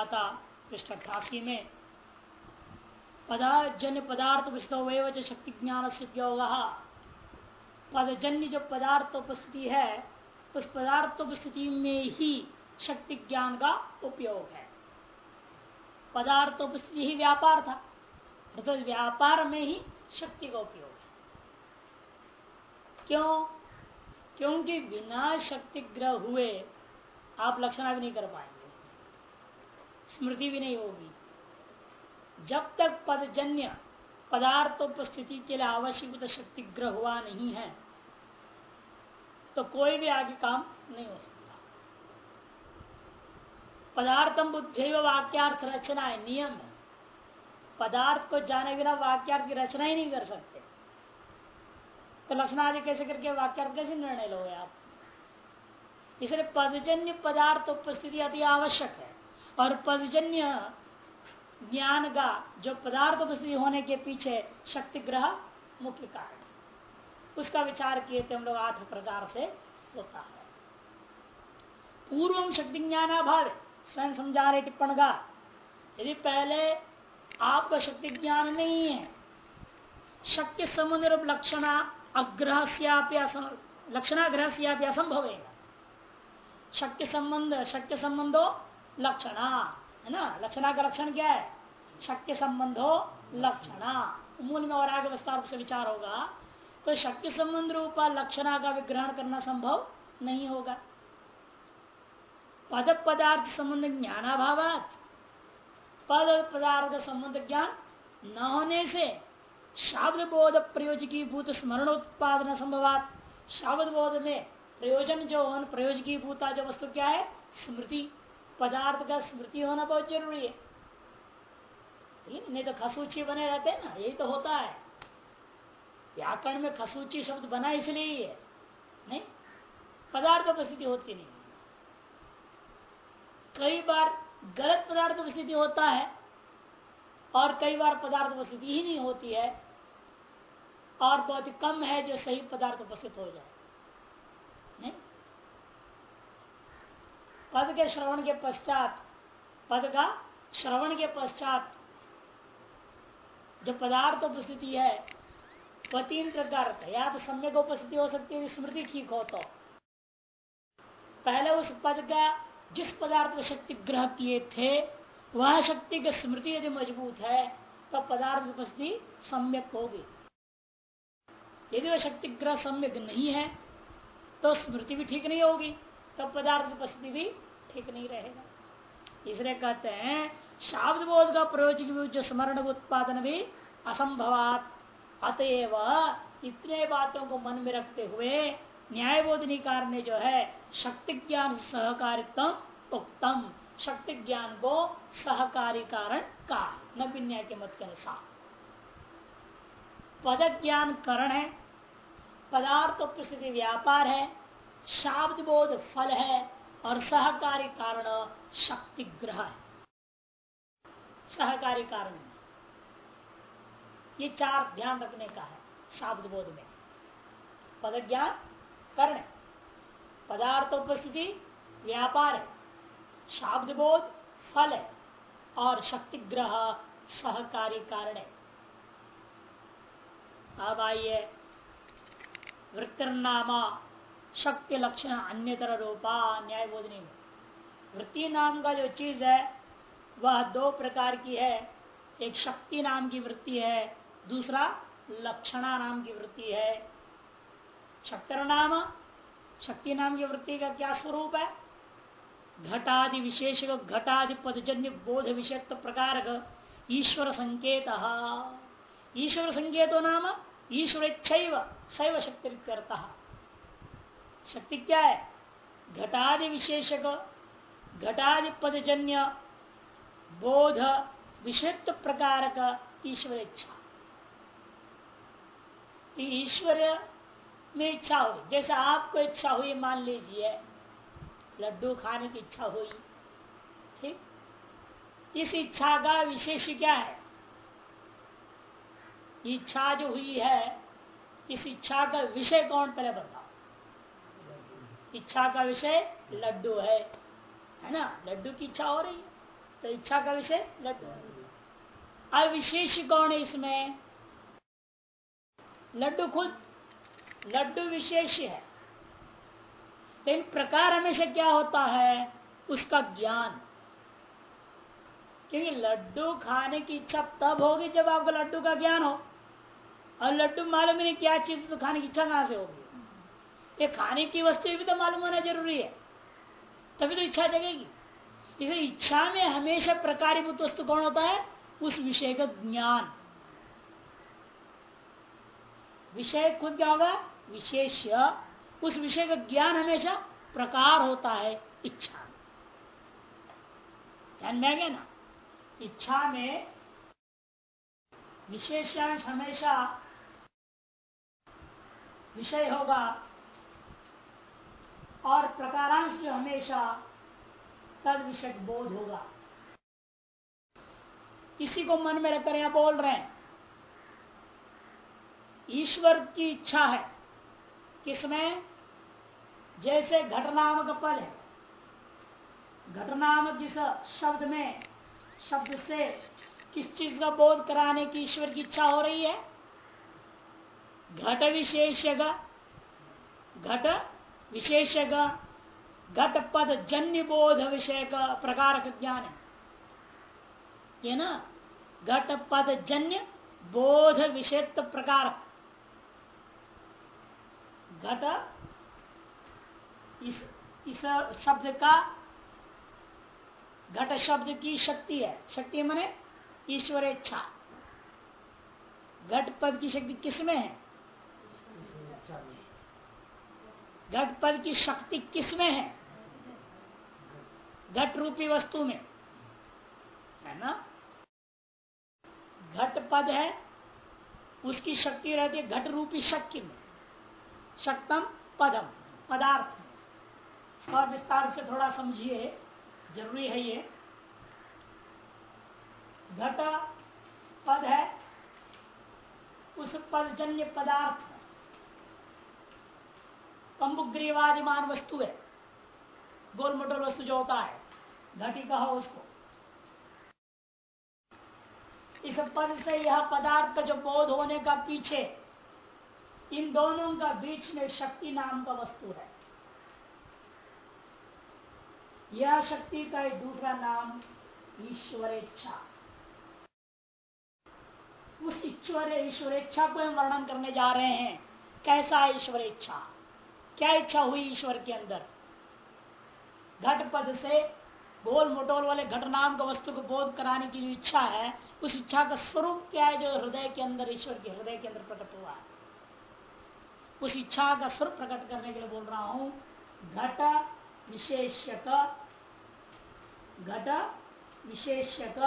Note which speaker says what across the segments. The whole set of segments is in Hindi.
Speaker 1: था पृष्ठ अठासी में। पदाजन्य पदार्थ उपस्थित शक्ति ज्ञान से उपयोग पदजन्य जो पदार्थ उपस्थिति है, उस पदार्थ उपस्थिति में ही शक्ति ज्ञान का उपयोग है। पदार्थ उपस्थिति ही व्यापार था तो व्यापार में ही शक्ति का उपयोग है। क्यों? क्योंकि बिना शक्ति ग्रह हुए आप लक्षणा भी नहीं कर पाएँगे। स्मृति भी नहीं होगी। जब तक पदजन्य पदार्थोपस्थिति के लिए आवश्यक शक्ति ग्रह हुआ नहीं है तो कोई भी आगे काम नहीं हो सकता। पदार्थम बुद्धि वाक्यार्थ रचना है, नियम है। पदार्थ को जाने बिना वाक्यार्थ की रचना ही नहीं कर सकते। तो लक्षण आदि कैसे करके वाक्यार्थ कैसे निर्णय लोगे आप? इसलिए पदजन्य पदार्थ उपस्थिति अति आवश्यक है। और पदजन्य ज्ञान का जो पदार्थ उपस्थिति होने के पीछे शक्ति ग्रह मुख्य कारण उसका विचार किए थे हम लोग आठ प्रकार से होता है। पूर्व शक्ति ज्ञान अभाव स्वयं समझा रहे टिप्पण का यदि पहले आपका शक्ति ज्ञान नहीं है, शक्ति संबंध रूप लक्षण अग्रह लक्षणाग्रह से असंभव है। शक्ति संबंध, शक्ति संबंधो लक्षणा। है ना? लक्षणा का लक्षण क्या है? शक्ति संबंधो लक्षणा। मूल में और आगे विस्तार से विचार होगा तो शक्ति संबंध रूप लक्षणा का विग्रहण करना संभव नहीं होगा। पद पदार्थ संबंध ज्ञानाभाव पद पदार्थ संबंध ज्ञान न होने से शब्द बोध प्रयोजकी भूत स्मरणोत्पादन संभवात। शब्द बोध में प्रयोजन जो प्रयोजकी भूता जो वस्तु क्या है? स्मृति। पदार्थ का स्मृति होना बहुत ज़रूरी है। नहीं तो खसूची बने रहते हैं ना, यही तो होता है। व्याकरण में खसूची शब्द बना इसलिए ही। है नहीं, पदार्थ उपस्थिति होती नहीं। कई बार गलत पदार्थ उपस्थिति होता है और कई बार पदार्थ उपस्थिति ही नहीं होती है और बहुत कम है जो सही पदार्थ उपस्थित हो जाए नहीं पद के श्रवण के पश्चात, पद का श्रवण के पश्चात जो पदार्थ उपस्थिति है वह तीन प्रकार या तो सम्यक उपस्थिति हो सकती है स्मृति ठीक हो तो। पहले उस पद का, जिस पदार्थ को शक्ति ग्रह किए थे, वह शक्ति की स्मृति यदि मज़बूत है तो पदार्थ उपस्थिति सम्यक होगी। यदि वह शक्ति ग्रह सम्यक नहीं है तो स्मृति भी ठीक नहीं होगी। तो पदार्थ उपस्थिति भी ठीक नहीं रहेगा। इसलिए कहते हैं शाब्द बोध का प्रयोजन जो स्मरण उत्पादन भी असंभवात। अतएव इतने बातों को मन में रखते हुए न्याय बोधनिकार ने जो है शक्ति ज्ञान सहकारित्व उत्तम शक्ति ज्ञान को सहकारी कारण का न न्याय के मत के अनुसार। पद ज्ञान करण है, पदार्थ उपस्थिति व्यापार है शाब्द बोध फल है और सहकारी कारण शक्ति ग्रह है। सहकारी कारण। ये चार ध्यान रखने का है शाब्द बोध में। पद ज्ञान, कर्ण पदार्थ उपस्थिति, व्यापार है। शाब्द बोध फल है और शक्ति ग्रह सहकारी कारण है। अब आइए वृत्तिर्नामा शक्ति लक्षण अन्य तरह रूपा, न्याय बोधनी में वृत्ति नाम का जो चीज़ है, वह दो प्रकार की है। एक शक्ति नाम की वृत्ति है, दूसरा लक्षणा नाम की वृत्ति है। शक्तर नाम, शक्ति नाम की वृत्ति का क्या स्वरूप है? घटादि विशेष घटादि पदजन्य बोध विषय प्रकार ईश्वर संकेत। ईश्वर संकेतो नाम ईश्वर शैव शक्ति करता शक्ति क्या है? घटादि विशेषक, घटादि पदजन्य, बोध विषयत्व प्रकार का ईश्वर इच्छा। तो ईश्वर में इच्छा हुई। जैसे आपको इच्छा हुई, मान लीजिए, लड्डू खाने की इच्छा हुई, ठीक? इस इच्छा का विशेष क्या है? इच्छा जो हुई है, इस इच्छा का विषय कौन पहले बताओ? इच्छा का विषय लड्डू है। है ना? लड्डू की इच्छा हो रही है तो इच्छा का विषय लड्डू है। अविशेष कौन है इसमें। लड्डू खुद, लड्डू विशेष है। लेकिन प्रकार हमेशा क्या होता है? उसका ज्ञान। क्योंकि लड्डू खाने की इच्छा तब होगी जब आपको लड्डू का ज्ञान हो। और लड्डू मालूम ही नहीं क्या चीज़ तो खाने की इच्छा कहाँ से होगी? ये खाने की वस्तु भी तो मालूम होना ज़रूरी है। तभी तो इच्छा जगेगी। इसलिए इच्छा में हमेशा प्रकारीभूत वस्तु कौन होता है? उस विषय का ज्ञान। विषय खुद क्या होगा? विशेष। उस विषय का ज्ञान हमेशा प्रकार होता है, इच्छा ध्यान में गया ना? इच्छा में विशेषांश हमेशा विषय होगा। और प्रकारांश जो हमेशा तद विषय बोध होगा। इसी को मन में रखकर यहाँ बोल रहे हैं। ईश्वर की इच्छा है किसमें? जैसे घटनामक पद है। घटनामक जिस शब्द में, शब्द से किस चीज़ का बोध कराने की ईश्वर की इच्छा हो रही है? घट विशेष घट विशेष घट पद जन्य बोध विषय का प्रकार का ज्ञान। है ये ना? घट पद जन्य बोध विषय प्रकार घट इस इस शब्द का घट शब्द की शक्ति है। शक्ति मने ईश्वर इच्छा घट पद की शक्ति किसमें है? घट पद की शक्ति किसमें है? घट रूपी वस्तु में। है ना? घट पद है, उसकी शक्ति रहती है घट रूपी शक्ति में। शक्तम पदम, पदार्थ। और विस्तार से थोड़ा समझिए, ज़रूरी है ये। घट पद है, उस पदजन्य पदार्थ कंबुग्रीवादिमान वस्तु है। गोल मोटर वस्तु जो होता है, घटी कहा उसको। इस पद से यह पदार्थ जो बोध होने का पीछे, इन दोनों का बीच में शक्ति नाम का वस्तु है। यह शक्ति का एक दूसरा नाम ईश्वरेच्छा। उस ईश्वर, ईश्वरेच्छा को हम वर्णन करने जा रहे हैं। कैसा ईश्वर इच्छा क्या इच्छा हुई ईश्वर के अंदर। घट पद से गोल मोटोल वाले घटनाम का वस्तु को बोध कराने की जो इच्छा है, उस इच्छा का स्वरूप क्या है जो हृदय के अंदर, ईश्वर के हृदय के अंदर प्रकट हुआ है? उस इच्छा का स्वरूप प्रकट करने के लिए बोल रहा हूँ, घट विशेषक घट विशेषक।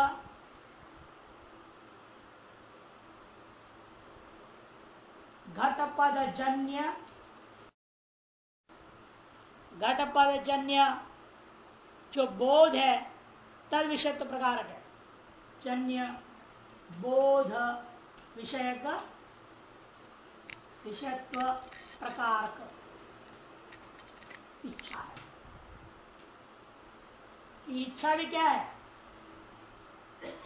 Speaker 1: घटपद जन्य घटपद जन्य जो बोध है, तद विषय प्रकार है। जन्य बोध विषय का विषयत्व प्रकार इच्छा है। इच्छा भी क्या है?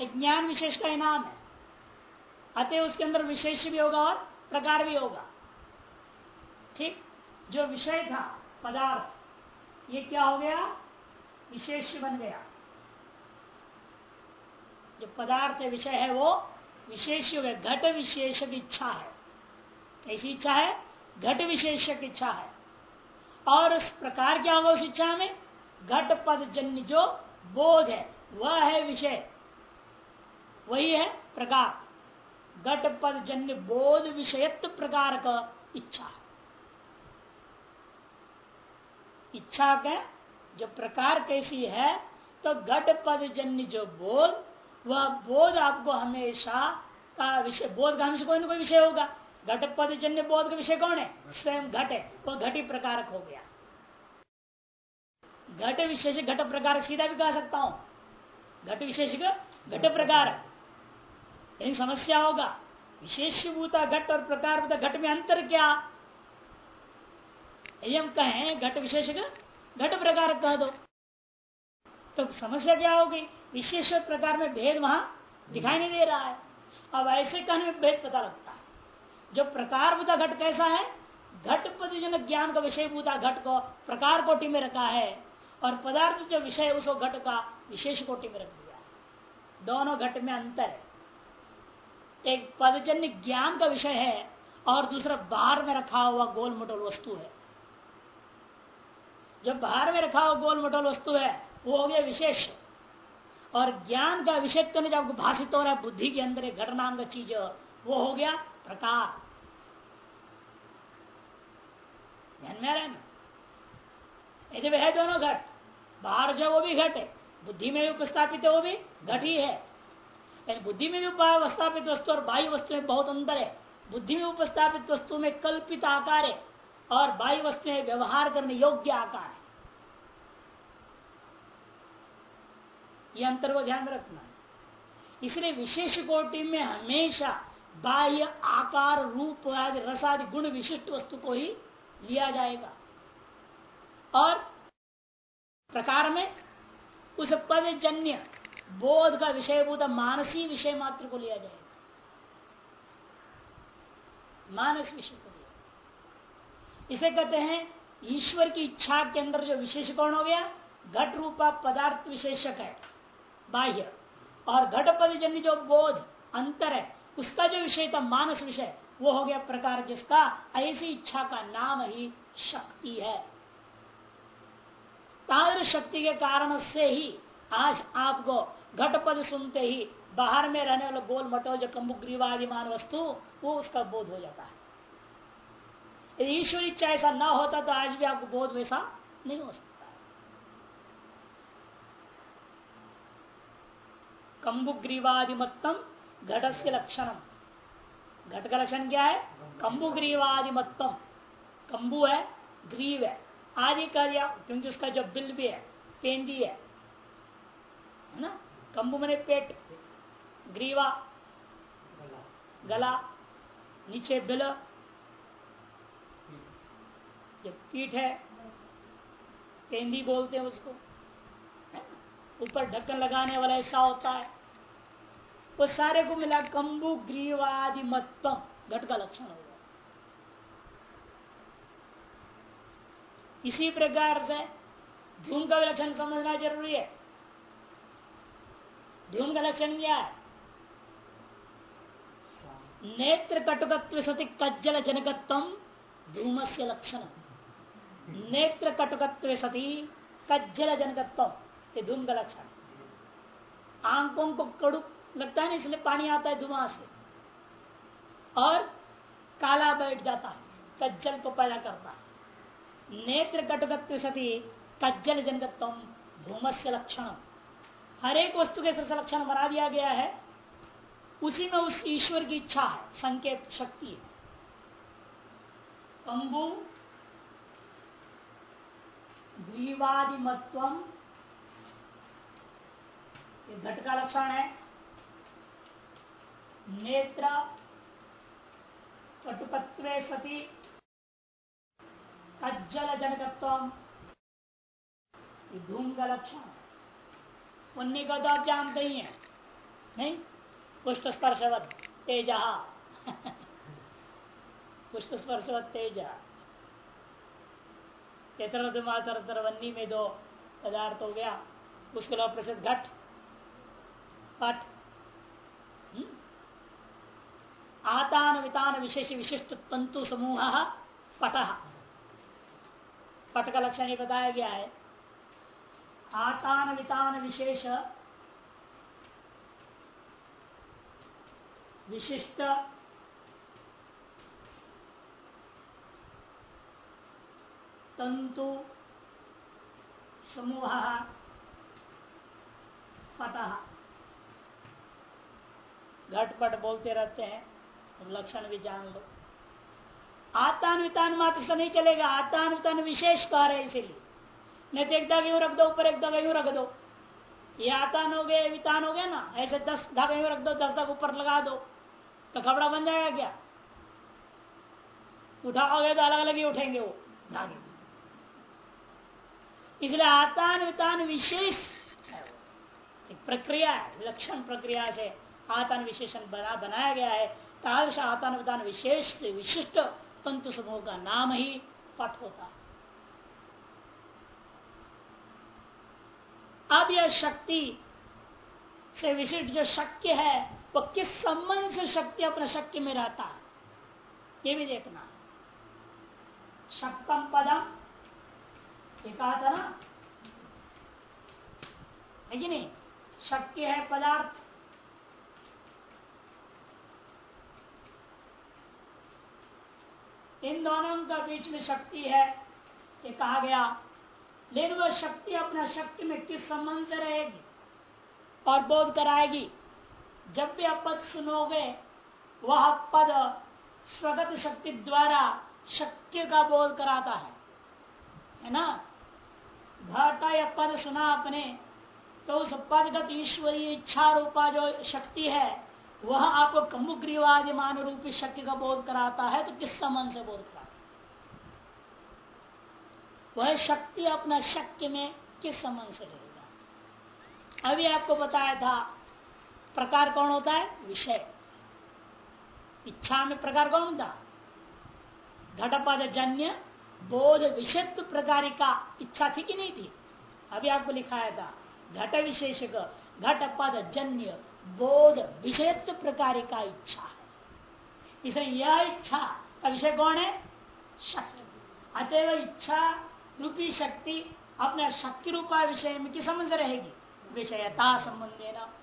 Speaker 1: ज्ञान विशेष का इनाम है। अतः उसके अंदर विशेष भी होगा और प्रकार भी होगा। ठीक? जो विषय था, पदार्थ ये क्या हो गया? विशेष बन गया। जो पदार्थ विषय है वो विशेष हो गया। घट विशेष की इच्छा है। कैसी इच्छा है? घट विशेष की इच्छा है। और उस प्रकार क्या होगा उस इच्छा में? घट पद जन्य जो बोध है, वह है विषय। वही है प्रकार। घट पद जन्य बोध विषयत्व प्रकार का इच्छा इच्छा का जो प्रकार कैसी है तो घट पद जन्य जो बोध, वह बोध आपको हमेशा का विषय, बोध का हमेशा कोई ना कोई विषय होगा। घट पद जन्य बोध का विषय कौन है? स्वयं घट है, वह घटी प्रकारक हो गया। घट विशेष घट प्रकार सीधा भी कह सकता हूँ। घट विशेष घट प्रकार समस्या होगा। विशेष भूता घट और प्रकार घट में अंतर क्या? यदि हम कहें, घट विशेष का घट प्रकार कह दो। तो समस्या क्या होगी विशेष प्रकार में भेद वहाँ दिखाई नहीं दे रहा है। अब ऐसे कहने में भेद पता लगता है। जो प्रकार बुता घट कैसा है? घट जन ज्ञान का विषय भूता घट को प्रकार कोटि में रखा है। और पदार्थ जो विषय उसको घट का विशेष कोटि में रख दिया है। दोनों घट में अंतर है। एक पदजन्य ज्ञान का विषय है और दूसरा बाहर में रखा हुआ गोल मटोल वस्तु है। जब बाहर में रखा हो गोल मटोल वस्तु है, वो हो गया विशेष। और ज्ञान का विषय तो जब भाषित हो रहा है, बुद्धि के अंदर एक घटना का चीज़, वो हो गया प्रकार। ध्यान में रहा ना? यदि वह दोनों घट। बाहर जो वो भी घट है। बुद्धि में भी उपस्थापित है, वो भी घट ही है। बुद्धि में भी उपस्थापित वस्तु और बाह्य वस्तु में बहुत अंतर है। बुद्धि में उपस्थापित वस्तु में कल्पित आकार है। और बाह्य वस्तु व्यवहार करने योग्य आकार है। यह अंतर को ध्यान रखना है। इसलिए विशेष कोटि में हमेशा बाह्य आकार, रूप, आदि, रस आदि, गुण विशिष्ट वस्तु को ही लिया जाएगा। और प्रकार में उस पद जन्य बोध का विषय भूत, मानसी विषय मात्र को लिया जाएगा। मानस विषय को। इसे कहते हैं, ईश्वर की इच्छा के अंदर जो विशेष कौन हो गया? घट रूपा पदार्थ विशेषक है, बाह्य। और घट पद जन्य जो बोध, अंतर है, उसका जो विषय था, मानस विषय, वो हो गया प्रकार जिसका, ऐसी इच्छा का नाम ही शक्ति है। तार शक्ति के कारण से ही आज आपको घटपद सुनते ही बाहर में रहने वाले गोल मटो जो कम्बुग्रीवादिमान वस्तु, वो उसका बोध हो जाता है। यदि ईश्वर इच्छा ऐसा ना होता तो आज भी आपको बोध वैसा नहीं हो सकता। कम्बुग्रीवादिमत्तम घट से लक्षणम। घट का लक्षण क्या है? कम्बुग्रीवादिमत्तम कम्बु है, ग्रीव है। आदि कर क्योंकि उसका जो बिल भी है पेंदी है ना? कंबु मने पेट। ग्रीवा। गला। नीचे बिल। जब पीठ है पेंदी बोलते हैं उसको ऊपर ढक्कन लगाने वाला ऐसा होता है। वो सारे को मिला कंबु ग्रीवादि मतम घट का लक्षण होगा। इसी प्रकार से धूम का लक्षण समझना ज़रूरी है। धूम का लक्षण क्या है? नेत्र कटुकत्व सती कज्जल जनकत्व धूम से लक्षण नेत्र कटुकत्व सती कज्जल जनकत्व ये धूम का लक्षण आँखों को कड़ू लगता है ना इसलिए पानी आता है धुआँ से। और काला बैठ जाता है, कज्जल को पैदा करता है। नेत्र कटुकत्व सती कज्जल जनकत्व धूम से लक्षण। हर एक वस्तु के तरह लक्षण बना दिया गया है। उसी में उस ईश्वर की इच्छा है, संकेत शक्ति है। कंबु द्वीवादिमत्व घट का लक्षण है। नेत्र, कटुकत्व सती कज्जल जनकत्व धूम का लक्षण पुण्य का तो आप जानते ही हैं। नहीं? पुष्ट स्पर्शवत तेज। पुष्ट स्पर्शवत तेज। वन्नी में दो पदार्थ हो गया उसके अलावा प्रसिद्ध घट। पट। हम्म? आतान वितान विशेष विशिष्ट तंतु समूह पट। पट का लक्षण ये बताया गया है। आतान वितान विशेष विशिष्ट तंतु समूह पट घटपट बोलते रहते हैं लक्षण भी जान लो। आतान वितान मात्र से नहीं चलेगा, आतान वितान विशेष कार्य है इसीलिए। नहीं तो एक धागा रख दो, ऊपर एक धागा यूँ रख दो। ये आतान हो गया वितान हो गया ना, ऐसे दस धागा यूँ रख दो, दस धागा ऊपर लगा दो तो कपड़ा बन जाएगा क्या? उठाओगे तो अलग अलग ही उठेंगे वो धागे इसलिए आतान वितान विशेष एक प्रक्रिया है, विलक्षण प्रक्रिया से आतन विशेषण बना, बनाया गया है। तादृश आतन विधान विशेष, विशिष्ट तंतु समूह का नाम ही पट होता। है अब यह शक्ति से विशिष्ट जो शक्य है, वो किस संबंध से शक्ति अपने शक्ति में रहता है? ये भी देखना। शक्तम पदम ये कहा था ना? है कि नहीं? शक्य है पदार्थ। इन दोनों का बीच में शक्ति है, ये कहा गया। लेकिन वह शक्ति अपना शक्ति में किस संबंध से रहेगी? और बोध कराएगी। जब भी आप पद सुनोगे, वह पद स्वगत शक्ति द्वारा शक्य का बोध कराता है। है ना? घाटा या पद सुना आपने तो उस पदगत ईश्वरीय इच्छा रूपा जो शक्ति है, वह आपको कमुग्रीवादी मान रूपी शक्ति का बोध कराता है तो किस संबंध से बोध कराता वह शक्ति अपना शक्ति में किस संबंध से रहेगा अभी आपको बताया था, प्रकार कौन होता है? विषय। इच्छा में प्रकार कौन था घटपद जन्य बोध विषत्व प्रकार का इच्छा थी कि नहीं थी? अभी आपको लिखाया था घट विशेष घट पद जन्य बोध विषयत्व प्रकार का इच्छा है। इसलिए यह इच्छा का विषय कौन है? शक्ति। अतएव इच्छा रूपी शक्ति अपने शक्ति रूपा विषय में किस समझ रहेगी? विषयता संबंधे न।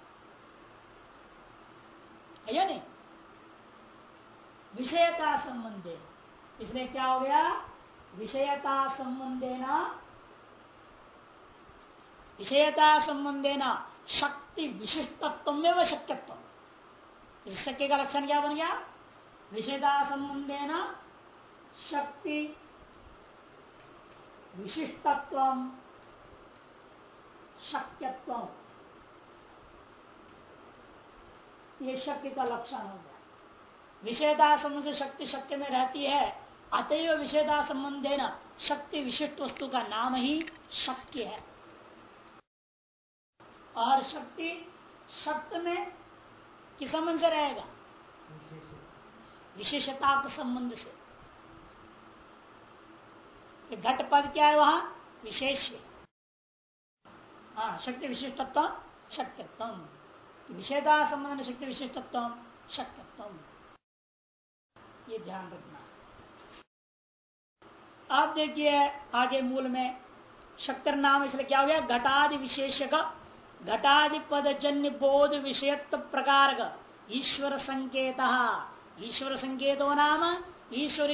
Speaker 1: या नहीं? विषयता संबंधे इसलिए क्या हो गया? विषयता संबंधे न विषयता संबंधे न शक्ति विशिष्टत्व में व शक्यत्व इस शक्य का लक्षण क्या बन गया? विषयता संबंधे न शक्ति विशिष्टत्व शक्यत्व ये शक्ति का लक्षण हो गया। विषयता संबंध शक्ति शक्य में रहती है अतएव विषयता संबंधे न शक्ति विशिष्ट वस्तु का नाम ही शक्य है। और शक्ति शक्त में किस संबंध से रहेगा? विशेषता के संबंध से। घट पद क्या है वहाँ? विशेष हाँ। शक्ति विशिष्टत्व, शक्तित्व। विषयता संबंध शक्ति विशिष्टत्व, शक्तित्व। ये ध्यान रखना। आप देखिए, आगे मूल में शक्तर नाम इसलिए क्या हो गया? घटादि विशेष का घटादि पद जन्य बोध विषयत्व प्रकार का ईश्वर संकेत। ईश्वर संकेतो नाम, ईश्वर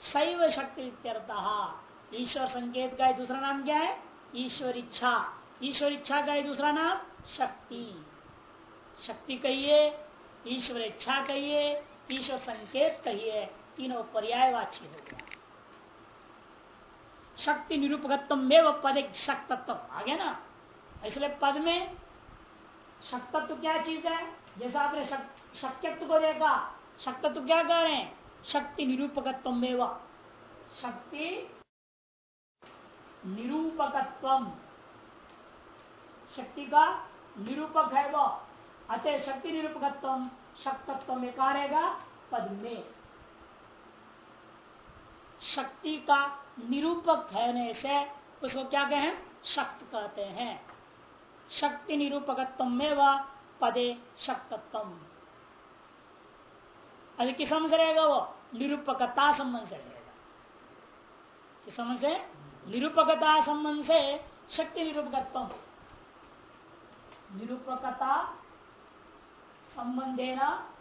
Speaker 1: शैव शक्ति ईश्वर संकेत का दूसरा नाम क्या है? ईश्वर इच्छा। ईश्वर इच्छा का दूसरा नाम शक्ति। शक्ति कहिए, ईश्वर इच्छा कहिए, ईश्वर संकेत कहिए, तीनों पर्यायवाची हो गया। शक्ति निरूपकत्व में वह पद एक शक्तत्व आ गया ना? इसलिए पद में शक्तत्व क्या चीज़ है? जैसा आपने शक्यत्व को देखा, शक्तत्व क्या कह रहे हैं? शक्ति निरूपकत्व में शक्ति निरूपकत्व। शक्ति का निरूपक है वो। अतः शक्ति निरूपकत्व, शक्तत्व में कहा रहेगा? पद में। शक्ति का निरूपक है से उसको क्या कहें शक्त कहते हैं। शक्ति निरूपकत्व में व पदे शक्तत्व अरे किस समझ रहेगा वो? निरूपकता संबंध से रहेगा। किस संबंध से? निरूपकता संबंध से शक्ति निरूपकत्व निरूपकता संबंधे न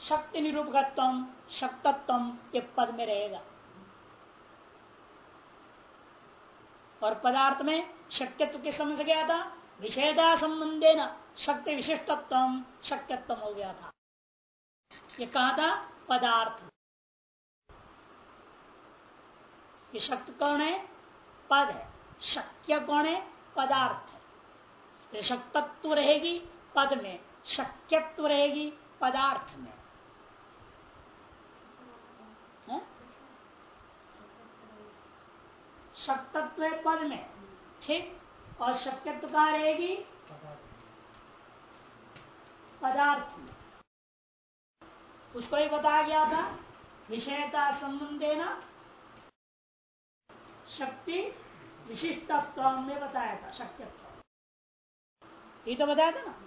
Speaker 1: शक्ति निरूपकत्व, शक्तत्व के पद में रहेगा। और पदार्थ में शक्यत्व के समझ गया था? विषयता संबंधे न, शक्ति विशिष्टत्व, शक्यत्व हो गया था। ये कहा था पदार्थ। ये शक्ति कौन है? पद है। शक्य कौन है? पदार्थ है। शक्तत्व रहेगी पद में, शक्यत्व रहेगी पदार्थ में। शक्तत्व पद में। ठीक? और शक्यत्व कहा रहेगी? पदार्थ में। उसको ही बताया गया था। विषयता संबंधे न। शक्ति विशिष्टत्व में बताया था, शक्यत्व। ये तो बताया था ना।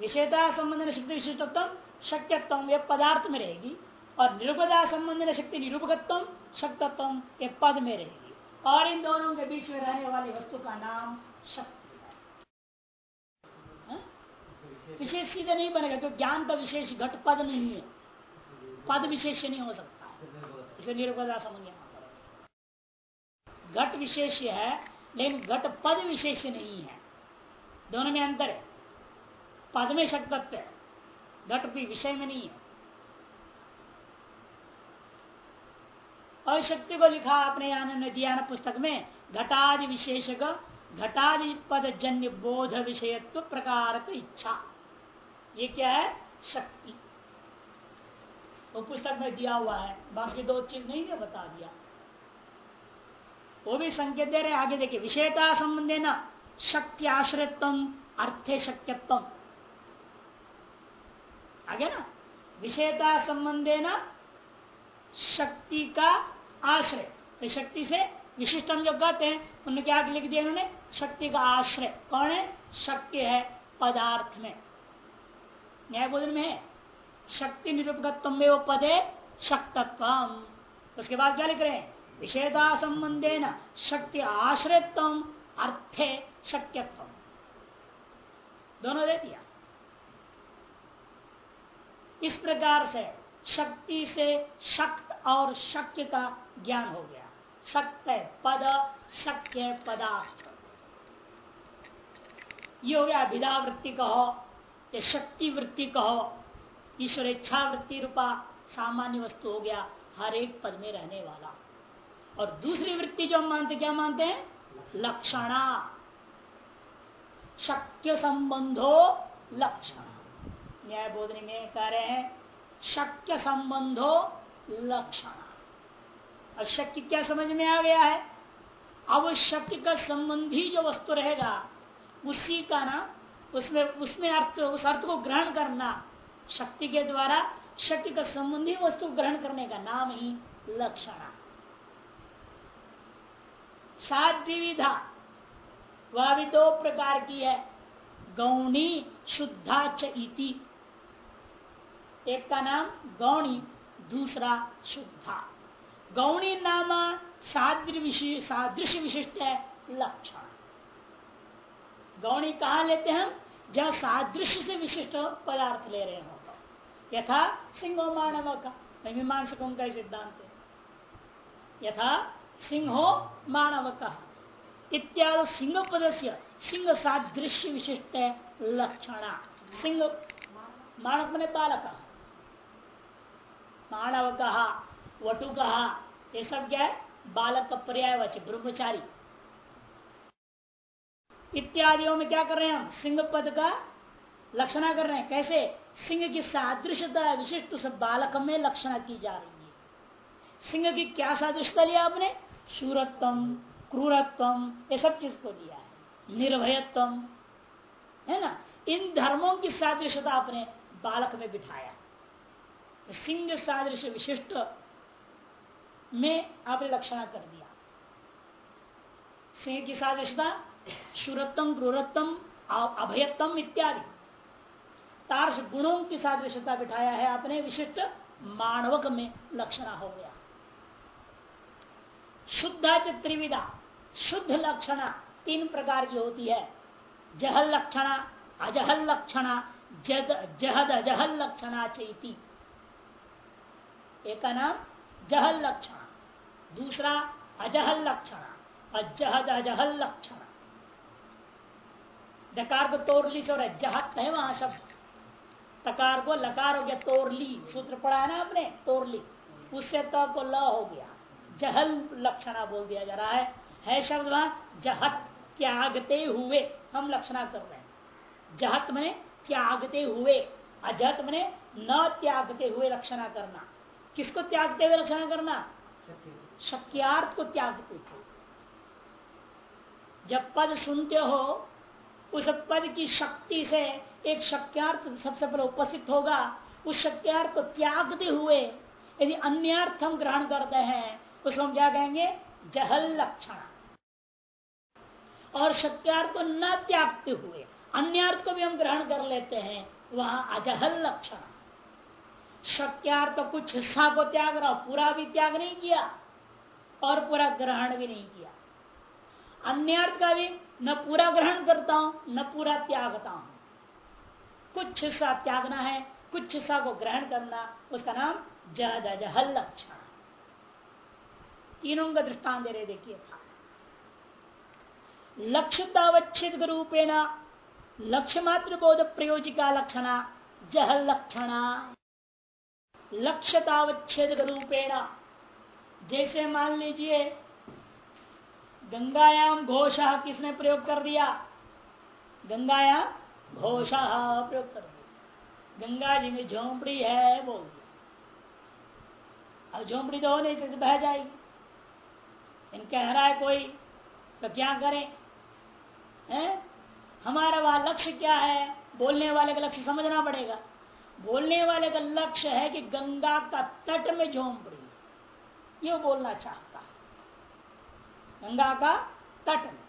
Speaker 1: विषयता संबंध शक्ति विशिष्टत्व, शक्यत्व यह पदार्थ में रहेगी। और निरूपता संबंध शक्ति निरूपकत्व, शक्तत्व ये पद में रहेगी। और इन दोनों के बीच में रहने वाली वस्तु का नाम शक्ति है। हाँ? विशेष सीधे नहीं बनेगा, क्योंकि ज्ञान तो विशेष घट पद नहीं है। पद विशेष नहीं हो सकता इसे निरूपता समझ घट विशेष है, लेकिन घट पद विशेष नहीं है। दोनों में अंतर है। पद में शक्तत्व है। घट भी विषय में नहीं है। और शक्ति को लिखा आपने यहाँ दिया ना पुस्तक में, घटादि विशेष घटादि पद जन्य बोध विषयत्व प्रकार इच्छा। ये क्या है? शक्ति। वो पुस्तक में दिया हुआ है, बाकी दो चीज़ नहीं है, बता दिया। वो भी संकेत दे रहे आगे देखिए, विषयता संबंधे न शक्ति आश्रयत्म अर्थे शक्यत्व आगे ना, विषयता संबंधे न, शक्ति का आश्रय। शक्ति से विशिष्ट हम जो कहते हैं। उन्होंने क्या लिख दिया उन्होंने शक्ति का आश्रय। कौन है? शक्ति है पदार्थ में। न्याय बोधन में शक्ति निरूपकत्व में वो पदे शक्तत्व। उसके बाद क्या लिख रहे हैं? विषेदा संबंधे न शक्ति आश्रयत्व, अर्थे शक्यत्व। दोनों दे दिया। इस प्रकार से शक्ति से शक्त और शक्य का ज्ञान हो गया। है पद शक्य पदार्थ। ये हो गया विधा वृत्ति कहो, या शक्ति वृत्ति कहो ईश्वर इच्छा वृत्ति रूपा सामान्य वस्तु हो गया हर एक पद में रहने वाला। और दूसरी वृत्ति जो हम मानते, क्या मानते हैं? लक्षणा। शक्य संबंधो लक्षण। न्याय बोधनी में कह रहे हैं, शक्य संबंधो लक्षण। शक्ति क्या समझ में आ गया है? अब शक्ति का संबंधी जो वस्तु रहेगा, उसी का ना, उसमें उसमें अर्थ, उस अर्थ को ग्रहण करना, शक्ति के द्वारा शक्ति का संबंधी वस्तु ग्रहण करने का नाम ही लक्षण। सात विधा वह भी दो प्रकार की है, गौणी, शुद्धा इति। एक का नाम गौणी, दूसरा शुद्धा। गौणी नाम सादृश्य विशिष्ट है, लक्षण। गौणी कहा लेते हैं हम? जब सादृश्य से विशिष्ट पदार्थ ले रहे हो तो। यथा सिंहो मानव का मीमांसकों का सिद्धांत है। यथा सिंहो मानव का। इत्यादि सिंह पद से सिंह सादृश्य विशिष्ट लक्षण। सिंह मानव मैंने बालक मानव कहा वटु कहा। ये सब क्या है? बालक का पर्याय वच ब्रह्मचारी। इत्यादियों में क्या कर रहे हैं हम? सिंह पद का लक्षणा कर रहे हैं। कैसे? सिंह की सादृश्यता विशिष्ट, उस बालक में लक्षणा की जा रही है। सिंह की क्या सादृश्यता लिया आपने? शूरत्म क्रूरत्म ये सब चीज़ को लिया है। निर्भयत्म है ना? इन धर्मों की सादृश्यता आपने बालक में बिठाया। सिंह सादृश विशिष्ट में आपने लक्षणा कर दिया। सिंह की सादृशता शुरत्तम क्रूरत्म अभयत्म इत्यादि। तार्श गुणों की सादृशता बिठाया है आपने, विशिष्ट मानवक में लक्षणा हो गया। शुद्धा त्रिविधा, शुद्ध लक्षणा तीन प्रकार की होती है। जहल लक्षणा, अजहल लक्षणा जहद अजहल लक्षणा चेती। एक का नाम जहल लक्षण। दूसरा, अजहल लक्षण। अजहद, अजहल लक्षण। डकार को तोड़ ली तो जहत है। वहाँ शब्द। तकार को लकार हो गया तोड़ ली सूत्र पढ़ा है ना आपने? तोड़ ली उससे त को ल हो गया। जहल लक्षणा बोल दिया जा रहा है। है शब्द वहाँ? जहत त्यागते हुए। हम लक्षणा कर रहे हैं। जहत मने त्यागते हुए। अजहत मने न त्यागते हुए लक्षणा करना। किसको त्यागते हुए रचना करना? शक्यार्थ को त्यागते थे जब पद सुनते हो उस पद की शक्ति से एक शक्यार्थ सबसे पहले उपस्थित होगा। उस शक्यार्थ को त्यागते हुए यदि अन्यर्थ हम ग्रहण करते हैं उसको हम क्या कहेंगे? जहल लक्षण। और शक्यार्थ को न त्यागते हुए अन्य अर्थ को भी हम ग्रहण कर लेते हैं वहाँ अजहल लक्षण। शक्यार्थ कुछ हिस्सा को त्याग रहा, पूरा भी त्याग नहीं किया और पूरा ग्रहण भी नहीं किया। अन्य अर्थ का भी न पूरा ग्रहण करता हूँ, न पूरा त्यागता हूँ। कुछ हिस्सा त्यागना है, कुछ हिस्सा को ग्रहण करना, उसका नाम जद अजहल लक्षण। तीनों का दृष्टान दे रहे देखिए लक्ष्यतावच्छेद रूपेण लक्ष्य मात्र बोध प्रयोजिका लक्षणा, जहल लक्षणा। लक्ष्यतावच्छेद रूपेण जैसे मान लीजिए गंगायाम घोष किसने प्रयोग कर दिया? गंगायाम घोष प्रयोग कर दिया। गंगा जी में झोंपड़ी है बोल दिया अब झोंपड़ी तो हो नहीं सकती बह जाएगी। इन कह रहा है कोई तो क्या करें? है? हमारा वह लक्ष्य क्या है? बोलने वाले का लक्ष्य समझना पड़ेगा। बोलने वाले का लक्ष्य है कि गंगा का तट में झोंपड़ी। ये बोलना चाहता है। गंगा का तट में।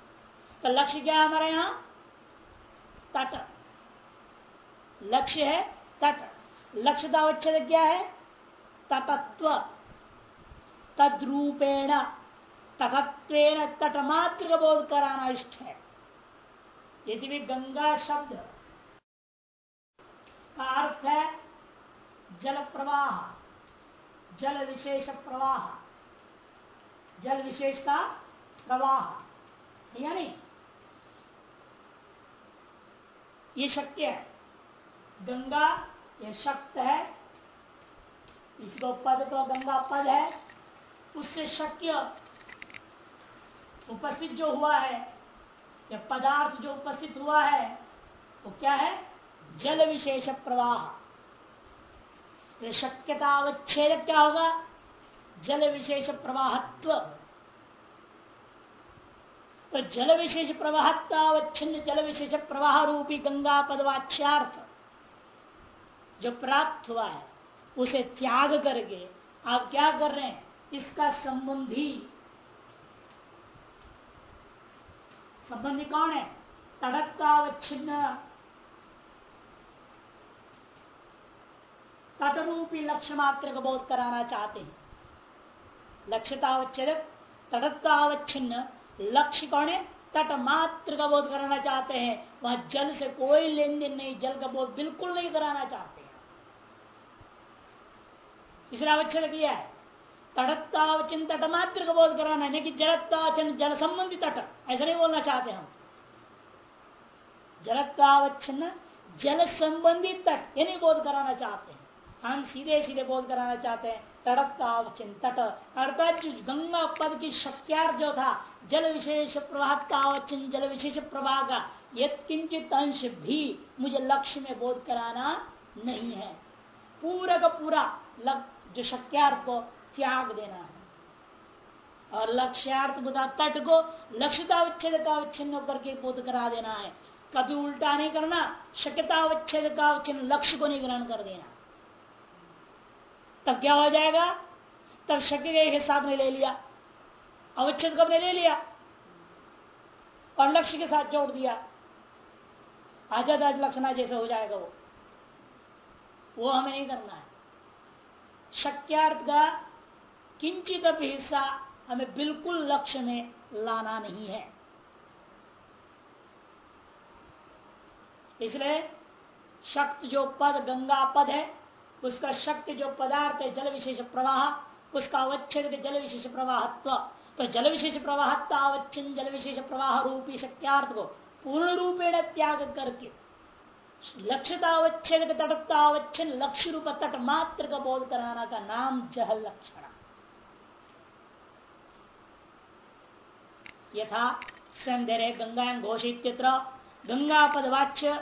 Speaker 1: तो लक्ष्य क्या है हमारे यहाँ? तट। लक्ष्य है तट। लक्ष्य दावच्छेद क्या है? तटत्व। तद्रूपेण। तटत्व तटमात्र का बोध कराना इष्ट है। यदि भी गंगा शब्द का अर्थ है जल प्रवाह, जल विशेष प्रवाह, जल विशेष का प्रवाह यानी ये शक्य है। गंगा ये शक्त है, इसको पद तो गंगा पद है। उससे शक्य उपस्थित जो हुआ है, या पदार्थ जो उपस्थित हुआ है, वो क्या है? जल विशेष प्रवाह शक्यता अवच्छेद क्या होगा? जल विशेष प्रवाहत्व तो जल विशेष प्रवाहत्वावच्छिन्न जल विशेष प्रवाह रूपी गंगा पदवाच्यार्थ जो प्राप्त हुआ है, उसे त्याग करके आप क्या कर रहे हैं? इसका संबंधी संबंधी कौन है? तड़त्तावच्छिन्न तटरूपी लक्ष्य मात्र का बोध कराना चाहते हैं। लक्ष्यतावच्छेद तटत्तावच्छिन्न लक्ष्य कौन है तट मात्र का बोध कराना चाहते हैं। वहाँ जल से कोई लेन देन नहीं जल का बोध बिल्कुल नहीं कराना चाहते हैं। इसलिए अवच्छेद किया है। तटत्तावचन तट मात्र का बोध कराना नहीं कि जलत्तावचन जल संबंधी तट, ऐसा नहीं बोलना चाहते हम। जलत्तावच्छिन्न जल संबंधी तट, ये नहीं बोध कराना चाहते हैं। हम सीधे सीधे बोध कराना चाहते हैं तड़त्तावचिन तट। अर्थात गंगा पद की शक्यार जो था, जल विशेष प्रवाह कावचिन जल विशेष प्रवाह का यंचित अंश भी मुझे लक्ष्य में बोध कराना नहीं है। पूरा का पूरा जो शक्यार्थ को त्याग देना है। और लक्ष्यार्थ बुधा तट को लक्ष्यतावच्छेद का अवच्छिन्न होकर के बोध करा देना है। कभी उल्टा नहीं करना शक्यतावच्छेद का अवच्छिन्न लक्ष्य को नहीं ग्रहण कर देना। तब क्या हो जाएगा? तब शक्य के हिसाब ने ले लिया। अवच्छेद को ले लिया। और लक्ष्य के साथ जोड़ दिया। आज़ाद आज लक्षणा जैसे हो जाएगा वो। वो हमें नहीं करना है। शक्यार्थ का किंचित भी हिस्सा हमें बिल्कुल लक्ष्य में लाना नहीं है। इसलिए शक्त जो पद, गंगा पद है उसका शक्ति जो पदार्थ है जल विशेष प्रवाह, उसका अवच्छेद जल विशेष प्रवाहत्व। तो जल विशेष प्रवाहत्व अवच्छिन्न जल विशेष प्रवाह रूपी शक्त्यार्थ को पूर्ण रूपेण त्याग करके लक्ष्यतावच्छेद तटतावच्छिन्न लक्ष्य रूप तट मात्र का बोध कराना का नाम जह लक्षण। यथा स्वयं रहे गंगा घोषित गंगा पदवाच्य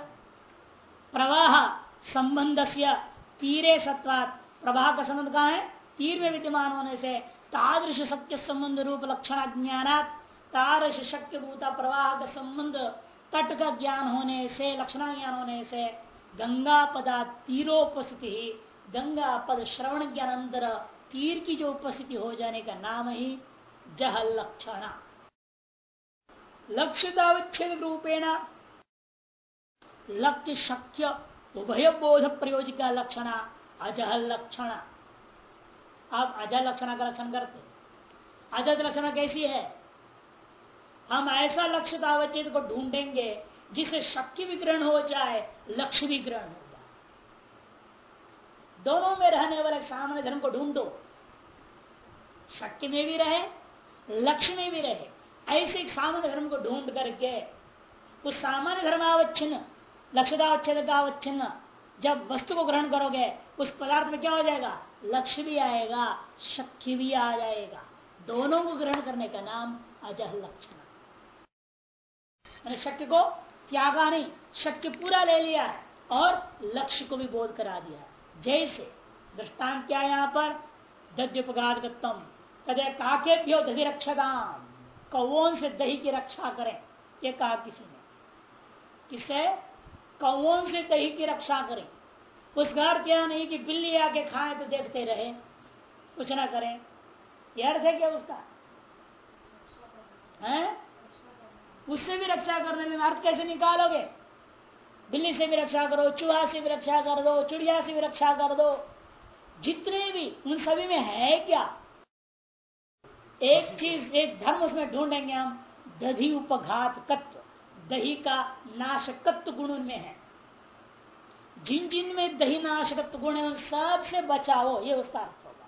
Speaker 1: प्रवाह संबंध से तीरे सत्वात प्रवाह का संबंध कहा है? तीर में विद्यमान होने से तादृश सत्य संबंध रूप लक्षण ज्ञानात तारस शक्ति भूता प्रवाह का संबंध तट का ज्ञान होने से, लक्षण ज्ञान होने से गंगा पदा तीरोपस्थिति गंगा पद श्रवण ज्ञान अंतर तीर की जो उपस्थिति हो जाने का नाम ही जह लक्षण। लक्ष्यतावच्छेद रूपेण लक्ष्य शक्य उभय बोध प्रयोजिका लक्षण, अजह लक्षण। आप अजह लक्षण का लक्षण करते अजत लक्षण कैसी है? हम ऐसा लक्ष्य अवच्छेद को ढूंढेंगे जिसे शक्ति विग्रहण हो जाए, लक्ष्य विग्रहण हो जाए। दोनों में रहने वाले सामान्य धर्म को ढूंढो। शक्ति में भी रहे, लक्ष्य में भी रहे। ऐसे एक सामान्य धर्म को ढूंढ करके, उस सामान्य धर्मावच्छिन्न अवच्छिन्न जब वस्तु को ग्रहण करोगे, उस पदार्थ में क्या हो जाएगा? लक्ष्य भी आएगा, शक्ति भी आ जाएगा। दोनों को ग्रहण करने का नाम अजह लक्षण। शक्ति को त्यागा नहीं, शक्ति पूरा ले लिया है और लक्ष्य को भी बोध करा दिया है। जैसे दृष्टांत क्या है यहाँ पर? दद्युपघातम कदे काकेभ्यो दधि रक्षदाम कौन से दही की रक्षा करें? ये कहा किसी ने। किसे? कौन से दही की रक्षा करें? उसका अर्थ यह नहीं कि बिल्ली आके खाए तो देखते रहे। कुछ ना करें। यह अर्थ है क्या उसका? है? उससे भी रक्षा करने में अर्थ कैसे निकालोगे? बिल्ली से भी रक्षा करो, चूहा से भी रक्षा कर दो, चिड़िया से भी रक्षा कर दो। जितने भी उन सभी में है क्या? एक चीज़, एक धर्म उसमें ढूंढेंगे हम। दधि उपघात कत्व दही का नाशकत्व गुण उनमें है। जिन जिन में दही नाशकत्व गुण है, उन सबसे बचाओ, ये उसका अर्थ होगा।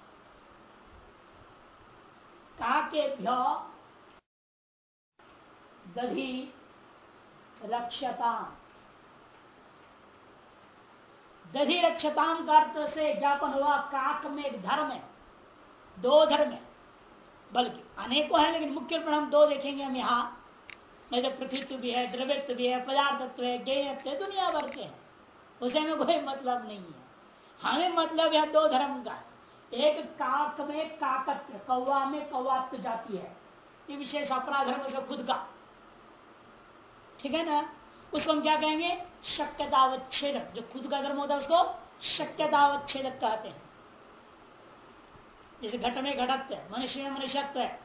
Speaker 1: काके भ्य दधि रक्षता रक्षताम का अर्थ से ज्ञापन हुआ, काक में एक धर्म है, दो धर्म है। बल्कि अनेकों है, लेकिन मुख्य पर हम दो देखेंगे हम यहाँ। नहीं तो पृथ्वीत्व भी है द्रवित्व भी है पदार्थत्व है ज्ञेयत्व है दुनिया भर के हैं उसे में कोई मतलब नहीं है। हमें मतलब है दो धर्म का एक काक में काकत्व कौवा में कौवात्व जाती है। ये विशेष अपराध धर्म से खुद का। ठीक है ना? उसको हम क्या कहेंगे? शक्यतावच्छेदक। जो खुद का धर्म होता है, उसको शक्यतावच्छेदक कहते हैं। जैसे घट में घटत्व है, मनुष्य में मनुष्यत्व है।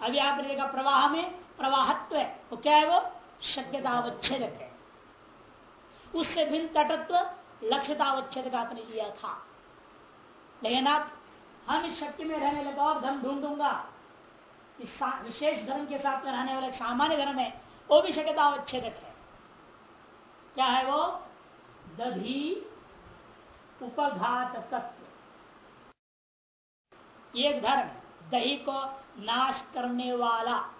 Speaker 1: अभी आप प्रवाह में प्रवाहत्व है। वो क्या है वो? शक्यतावच्छेदक है। उससे भिन्न तटत्व लक्ष्यतावच्छेद का आपने लिया था। लेकिन आप हम इस शक्ति में रहने लगा और धर्म ढूंढूँगा। इस विशेष धर्म के साथ में रहने वाले सामान्य धर्म है, वो भी शक्यतावच्छेदक है। क्या है वो? दधी उपघात तत्व एक धर्म दही को नाश करने वाला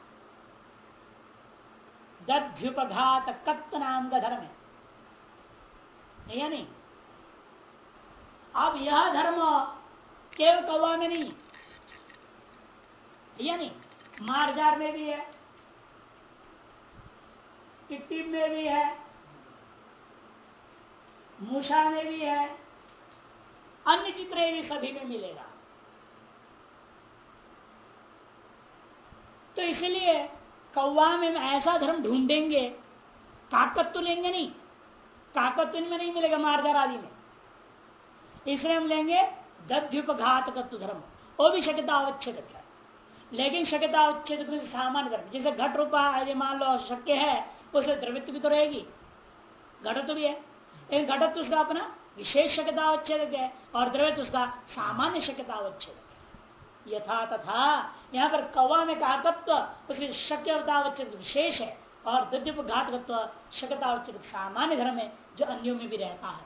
Speaker 1: दध्युपघात कत्त नाम का धर्म है या नहीं अब यह धर्म केवल कौवा में नहीं है या नहीं मारजार में भी है टिट्टी में भी है, मूषा में भी है, अन्य चित्र भी सभी में मिलेगा। तो इसलिए कौवा में ऐसा धर्म ढूंढेंगे, ताकत तो लेंगे नहीं। ताकत तो इनमें नहीं मिलेगा मारजार आदि में। इसलिए हम लेंगे दध्युपघात धर्म। वो भी शक्यता अवच्छेद है। लेकिन शक्यता अवच्छेद सामान्य धर्म, जैसे घट रूपा यदि मान लो शक्य है, उसमें द्रवित्व भी तो रहेगी। घटत्व भी है। लेकिन घटत्व उसका अपना विशेष शक्यता अवच्छेद है और द्रवित्व उसका सामान्य शक्यता अवच्छेद यथा तथा। यहाँ पर कौवा में कहा तत्व उसकी विशेष है। और दद्युप घातकत्व शक्यतावच्छेद सामान्य धर्म है जो अन्यों में भी रहता है।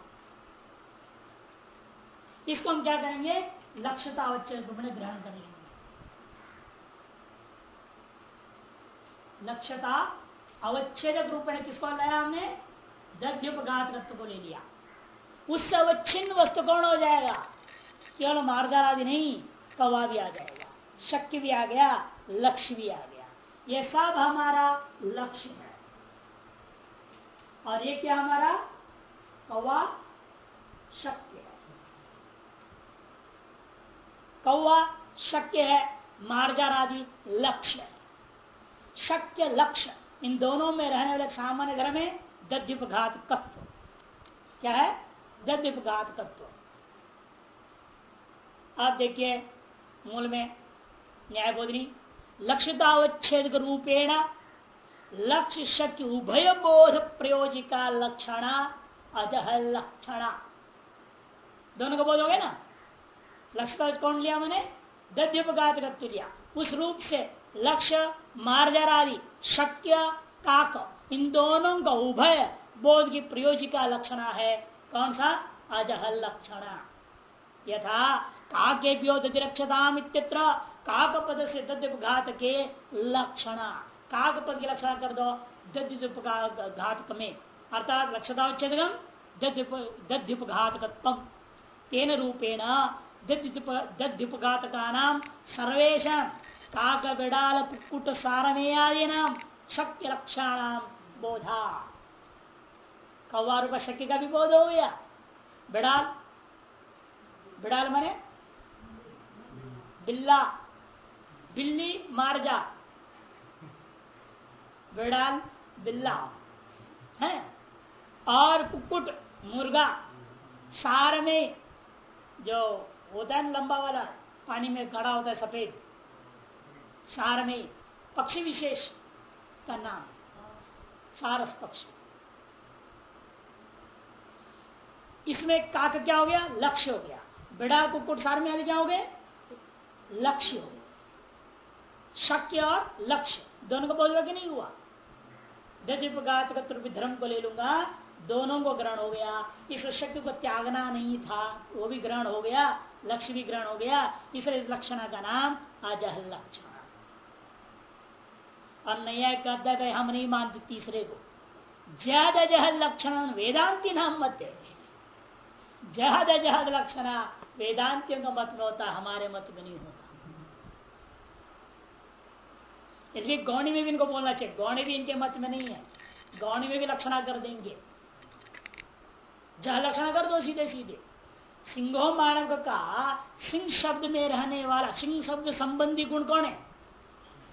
Speaker 1: इसको हम क्या करेंगे? लक्ष्यतावच्छेद रूप में ग्रहण करेंगे। लक्ष्यता अवच्छेद रूप में किसको लाया हमने? दध्युपघातकत्व को ले लिया। उससे अवच्छिन्न वस्तु कौन हो जाएगा? केवल मार्जार आदि नहीं। कौवा भी आ जाएगा, शक्य भी आ गया, लक्ष्य भी आ गया। ये सब हमारा लक्ष्य है। और ये क्या हमारा? कौवा शक्य है। कौवा शक्य है मार्जार आदि लक्ष्य है। शक्य लक्ष्य, इन दोनों में रहने वाले सामान्य धर्म है दद्युपघात तत्व। क्या है? दद्युपघात तत्व। आप देखिए मूल में न्याय बोधनी लक्ष्यतावच्छेद रूपेण लक्ष्य शक्ति उभय बोध प्रयोजिका लक्षणा अजह लक्षणा। दोनों का बोध हो गया ना? लक्ष्य का कौन लिया मैंने? दध्युपघात लिया। उस रूप से लक्ष्य मार्जर आदि शक्य, काक, इन दोनों का उभय बोध की प्रयोजिका लक्षणा है। कौन सा? अजह लक्षणा। यथा काके दधिरक्षताम काक पद से दध्यघात के लक्षणा काक पद की लक्षणा कर दो दध्यघातक में अर्थात लक्षतावच्छेदगम दध्युपघातकत्व तेन रूपेण दध्युपघातका नाम काक बिड़ाल नाम लक्षण बोधा। कौवा रूप शक्ति का भी बोध हो गया बिड़ाल बिड़ाल मने बिल्ला, बिल्ली मार जा। बिड़ाल, बिल्ला। है? और कुकुट मुर्गा। सार में जो होता है लंबा वाला, पानी में खड़ा होता है सफ़ेद। सार में पक्षी विशेष का नाम। सारस पक्षी। इसमें काक क्या हो गया? लक्ष्य हो गया। बिड़ा कुकुट सार में आगे जाओगे। लक्ष्य हो शक्य और लक्ष्य, दोनों को बोल कि नहीं हुआ? दीपघात धर्म को ले लूँगा, दोनों को ग्रहण हो गया। इस शक्ति को त्यागना नहीं था, वो भी ग्रहण हो गया, लक्ष्य भी ग्रहण हो गया। इसलिए लक्षणा का नाम अजह लक्षण। और नया कहता है, हम नहीं मानते तीसरे को। जहद जहद लक्षण वेदांति नाम मत जहद जहद लक्षण वेदांतियों का मत में होता, हमारे मत में नहीं होता। इसलिए गौणी में भी इनको बोलना चाहिए। गौणी भी इनके मत में नहीं है। गौणी में भी लक्षणा कर देंगे। जह लक्षण कर दो, सीधे सीधे। सिंहो मानव का सिंह शब्द में रहने वाला, सिंह शब्द संबंधी गुण कौन है?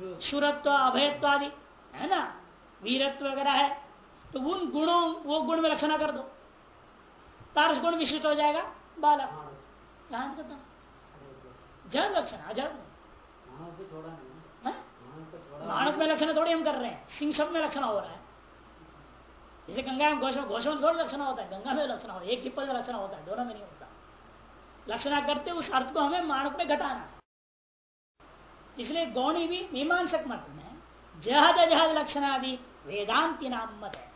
Speaker 1: सुरत्व अभयत्व आदि है ना? वीरत्व वगैरह है। तो उन गुणों, वो गुण में लक्षणा कर दो। तारस गुण विशिष्ट हो जाएगा, बालक। जन लक्षण अजब मानव में लक्षण थोड़ी हम कर रहे हैं। सिंह शब्द में लक्षण हो रहा है। जैसे गंगा में घोष घोष में थोड़ा लक्षण होता है। गंगा में लक्षण होता है। एक पद में लक्षण होता है। दोनों में नहीं होता। लक्षणा करते उस अर्थ को हमें मानव में घटाना। इसलिए गौणी भी मीमांसक मत में जहद जहद लक्षण आदि वेदांति नाम मत है।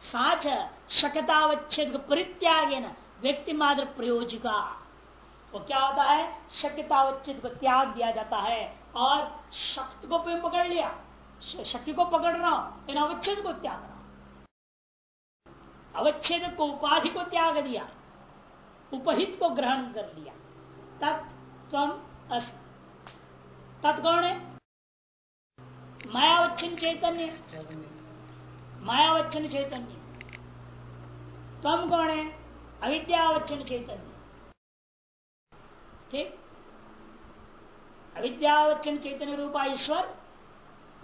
Speaker 1: साच शक्यतावच्छेद परित्यागे न व्यक्ति मात्र प्रयोजिका। वो क्या होता है? शक्यतावच्छेद को त्याग दिया जाता है। और शक्त को पकड़ लिया। शक्ति को पकड़ रहा हूँ इन अवच्छेद को त्याग रहा अवच्छेद को, उपाधि को त्याग दिया, उपहित को ग्रहण कर लिया। तत्व तत्कौण है? मायावच्छन चैतन्य। मायावच्छन चैतन्य। तम कौन है? अविद्यावच्छन चैतन्य। ठीक? अविद्यावच्छन चैतन्य रूपा ईश्वर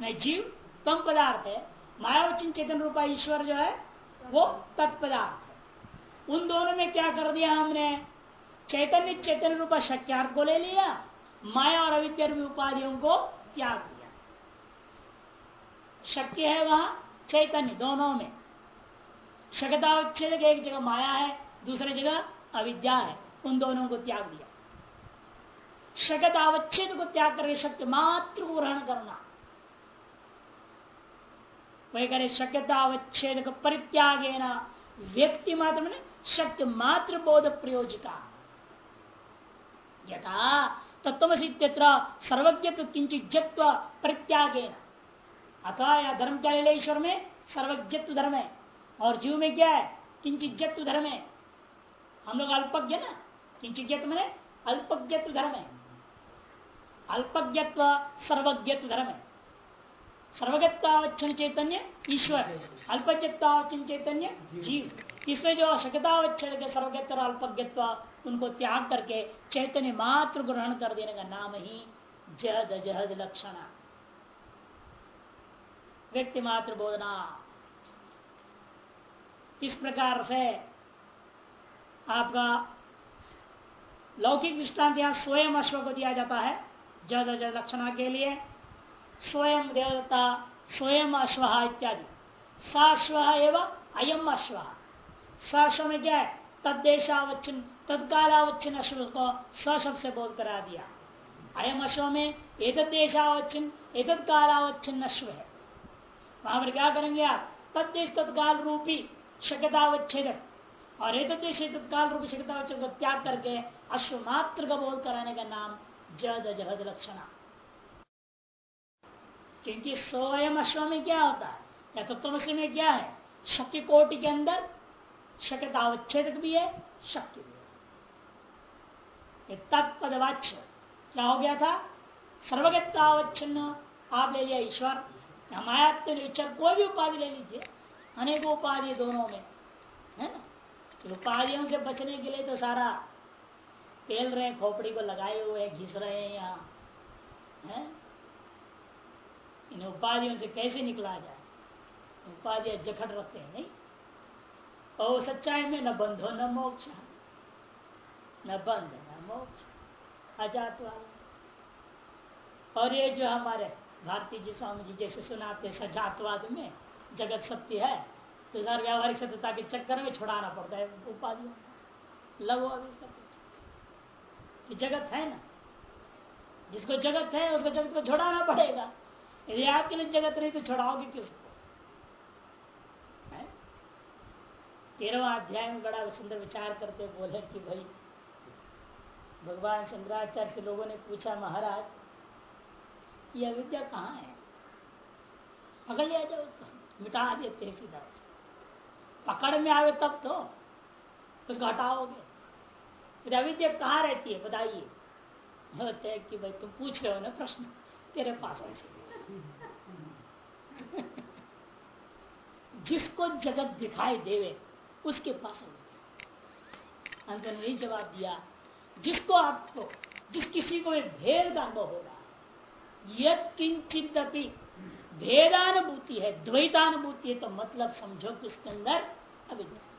Speaker 1: जीव, तम पदार्थ है। मायावचन चैतन्य रूपा ईश्वर जो है, वो तत्पदार्थ है। उन दोनों में क्या कर दिया हमने? चैतन्य चैतन्य रूपा शक्यार्थ को ले लिया, माया और अविद्या उपाधियों को त्याग दिया। शक्य है वहाँ, चैतन्य, दोनों में। शक्तावच्छेद एक जगह माया है, दूसरी जगह अविद्या है, उन दोनों को त्याग दिया। शकत अवच्छेद को त्याग करके शक्ति मात्र को ग्रहण करना वही करे शक्यता अवच्छेद परित्यागे न व्यक्ति मात्र में शक्ति मात्र बोध प्रयोजिका यथा तत्वसित्र सर्वज्ञ किंचित परित्यागे अतः या धर्म क्या ले ईश्वर में सर्वज्ञत्व धर्म है। और जीव में क्या है? किंचित धर्म है। हम लोग अल्पज्ञ ना? किंचित जत्व में अल्पज्ञत्व धर्म है। अल्पज्ञत्व सर्वज्ञत्व धर्म है सर्वगतावच्छन चैतन्य ईश्वर अल्पज्ञतावच्छन चैतन्य जीव। इसमें जो अशक्तावच्छन सर्वज्ञत्व और अल्पज्ञत्व, उनको त्याग करके चैतन्य मात्र ग्रहण कर देने का नाम ही जहद जहद लक्षण। व्यक्ति मात्र बोधना। इस प्रकार से आपका लौकिक दृष्टांत यहाँ स्वयं अश्व को दिया जाता है। जद जद लक्षणा के लिए स्वयं देवता, स्वयं अश्व इत्यादि। साश्व एवं अयम अश्व। साश्व में क्या है? तद्देशावच्छिन्न, तत्कालावच्छिन्न अश्व को स्वशब्द से बोध करा दिया। अयम अश्व में एक देशावच्छिन्न एक कालावच्छिन्न अश्व है। वहाँ पर क्या करेंगे आप? तद्देश तत्काल रूपी शक्यतावच्छेद और एक देश तत्काल रूपी शक्यतावच्छेद को त्याग करके अश्व मात्र का बोध कराने का नाम जद जहद लक्षणा। क्योंकि स्वयं अश्व में क्या होता है? या तत्वश्री में क्या है? शक्ति कोटि के अंदर शक्यतावच्छेद भी है, शक्ति भी है। तत्पदवाच्य। क्या हो गया था? सर्वगतावच्छिन्न आप ले लिया ईश्वर। मायात्म ईश्वर कोई भी उपाधि ले लीजिए। अनेक उपाधि दोनों में। है ना? तो उपाधियों से बचने के लिए तो सारा पेल रहे हैं खोपड़ी को लगाए हुए हैं घिस रहे हैं यहाँ, है? इन उपाधियों से कैसे निकला जाए? उपाधियाँ जखड़ रखते हैं, नहीं? और सच्चाई में न बंधो, न मोक्ष न बंध, न मोक्ष। अजातवाद और ये जो हमारे भारतीय जी स्वामी जी जैसे सुनाते सजातवाद में जगत सत्य है तो सर व्यावहारिक सत्यता के चक्कर में छुड़ाना पड़ता है उपाधियों लव जगत है ना? जिसको जगत है, उसको जगत को छोड़ाना पड़ेगा। यदि आपके लिए जगत नहीं तो छोड़ाओगे किसको तेरहवा अध्याय में बड़ा सुंदर विचार करते बोले कि भाई, भगवान शंकराचार्य से लोगों ने पूछा, महाराज यह विद्या कहाँ है? पकड़ लिया जाए उसको, मिटा देते हैं सीधा पकड़ में आवे तब तो उसको हटाओगे। अविद्या कहाँ रहती है? बताइए। होते है कि भाई तुम पूछ रहे हो ना प्रश्न, तेरे पास जिसको जगत दिखाई देवे, उसके पास अंत ने जवाब दिया, जिसको आपको, जिस किसी को एक भेद का अनुभव हो रहा यद किंचित भेदानुभूति है, द्वैतानुभूति है तो मतलब समझो कि उसके अंदर अविद्या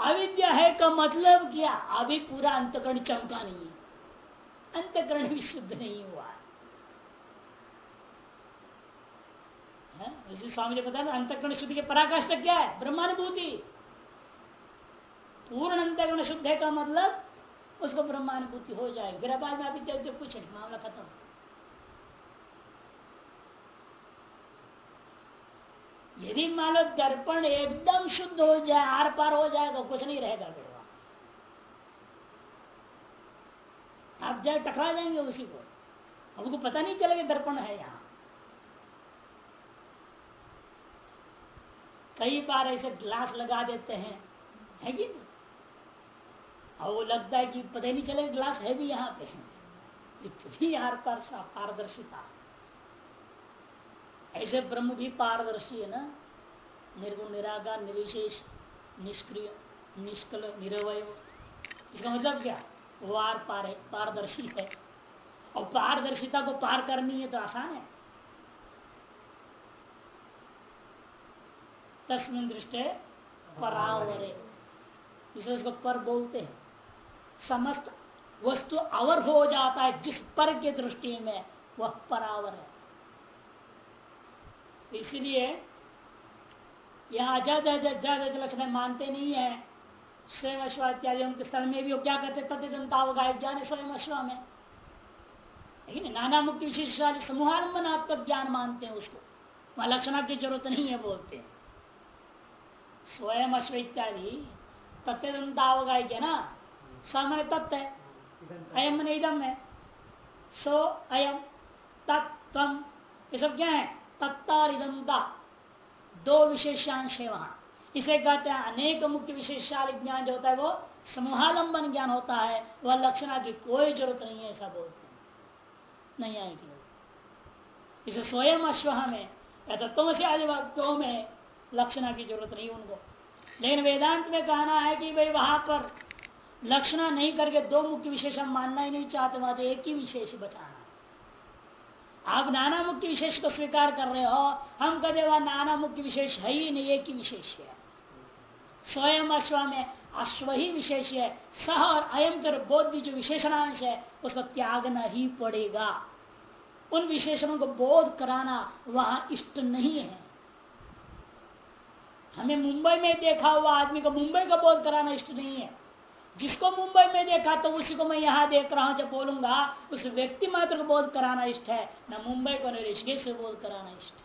Speaker 1: अविद्या है का मतलब क्या? अभी पूरा अंतकरण चमका नहीं है। अंतकरण भी शुद्ध नहीं हुआ। है? स्वामी जी बताया अंतकरण शुद्ध के पराकाष्ठ क्या है? ब्रह्मानुभूति। पूर्ण अंतकरण शुद्ध है का मतलब उसको ब्रह्मानुभूति हो जाए। फिर बाद में अविद्या कुछ नहीं, मामला खत्म। यदि मान लो दर्पण एकदम शुद्ध हो जाए, आर पार हो जाए तो कुछ नहीं रहेगा फिर आप जाए टकरा जाएँगे उसी को। हमको पता नहीं चलेगा दर्पण है यहाँ। कई बार ऐसे ग्लास लगा देते हैं। है कि और वो लगता है कि पता ही नहीं चलेगा ग्लास है भी यहाँ पे। इतनी आर पार पारदर्शिता। ऐसे ब्रह्म भी पारदर्शी है ना? निर्गुण, निराकार, निर्विशेष, निष्क्रिय, निष्कल, निरवय। इसका मतलब क्या? वार पार है, पारदर्शी है। और पारदर्शिता को पार करनी है तो आसान है। तस्मिन दृष्टि परावरे। इसे उसको पर बोलते हैं। समस्त वस्तु अवर हो जाता है जिस पर के दृष्टि में वह परावर है। इसलिए यहाँ अजद जद लक्षण मानते नहीं है। स्वयं अश्व इत्यादि उनके स्थल में भी वो क्या कहते तथ्य जनता ज्ञान स्वयं अश्व में। लेकिन नाना मुक्ति विशेष समूहालंबन आपका ज्ञान मानते हैं उसको। वहाँ लक्षणा की ज़रूरत नहीं है बोलते हैं। स्वयं अश्व इत्यादि तथ्य दंतावगाय के ना? सामान्य तत्व है। अयम इदम है। सो अयम तत्व ये सब क्या है? तत्ता दो विशेषांश है वहाँ। इसलिए कहते हैं, अनेक मुख्य विशेषाल ज्ञान जो होता है वो समूहालंबन ज्ञान होता है। वह लक्षणा की कोई ज़रूरत नहीं है, ऐसा बोलते नहीं आएगी इसे स्वयं अश्व में, या तत्व से आदि वाक्यों में लक्षणा की ज़रूरत नहीं उनको। लेकिन वेदांत में कहना है कि भाई वहाँ पर लक्षणा नहीं करके दो मुख्य विशेष हम मानना ही नहीं चाहते, वहाँ तो एक ही विशेष बचाना आप नाना मुख्य विशेष को स्वीकार कर रहे हो, हम कहते वह नाना मुख्य विशेष है ही नहीं, एक ही विशेष है। स्वयं अश्व में अश्व ही विशेष है। सह और अयम कर बोध जो विशेषणांश है, उसको त्यागना ही पड़ेगा। उन विशेषणों को बोध कराना वहाँ इष्ट नहीं है। हमें मुंबई में देखा हुआ आदमी को मुंबई का बोध कराना इष्ट नहीं है। जिसको मुंबई में देखा तो उसी को मैं यहाँ देख रहा हूँ, जब बोलूँगा, उस व्यक्ति मात्र को बोध कराना इष्ट है, न मुंबई को, न ऋषिकेश से बोध कराना इष्ट।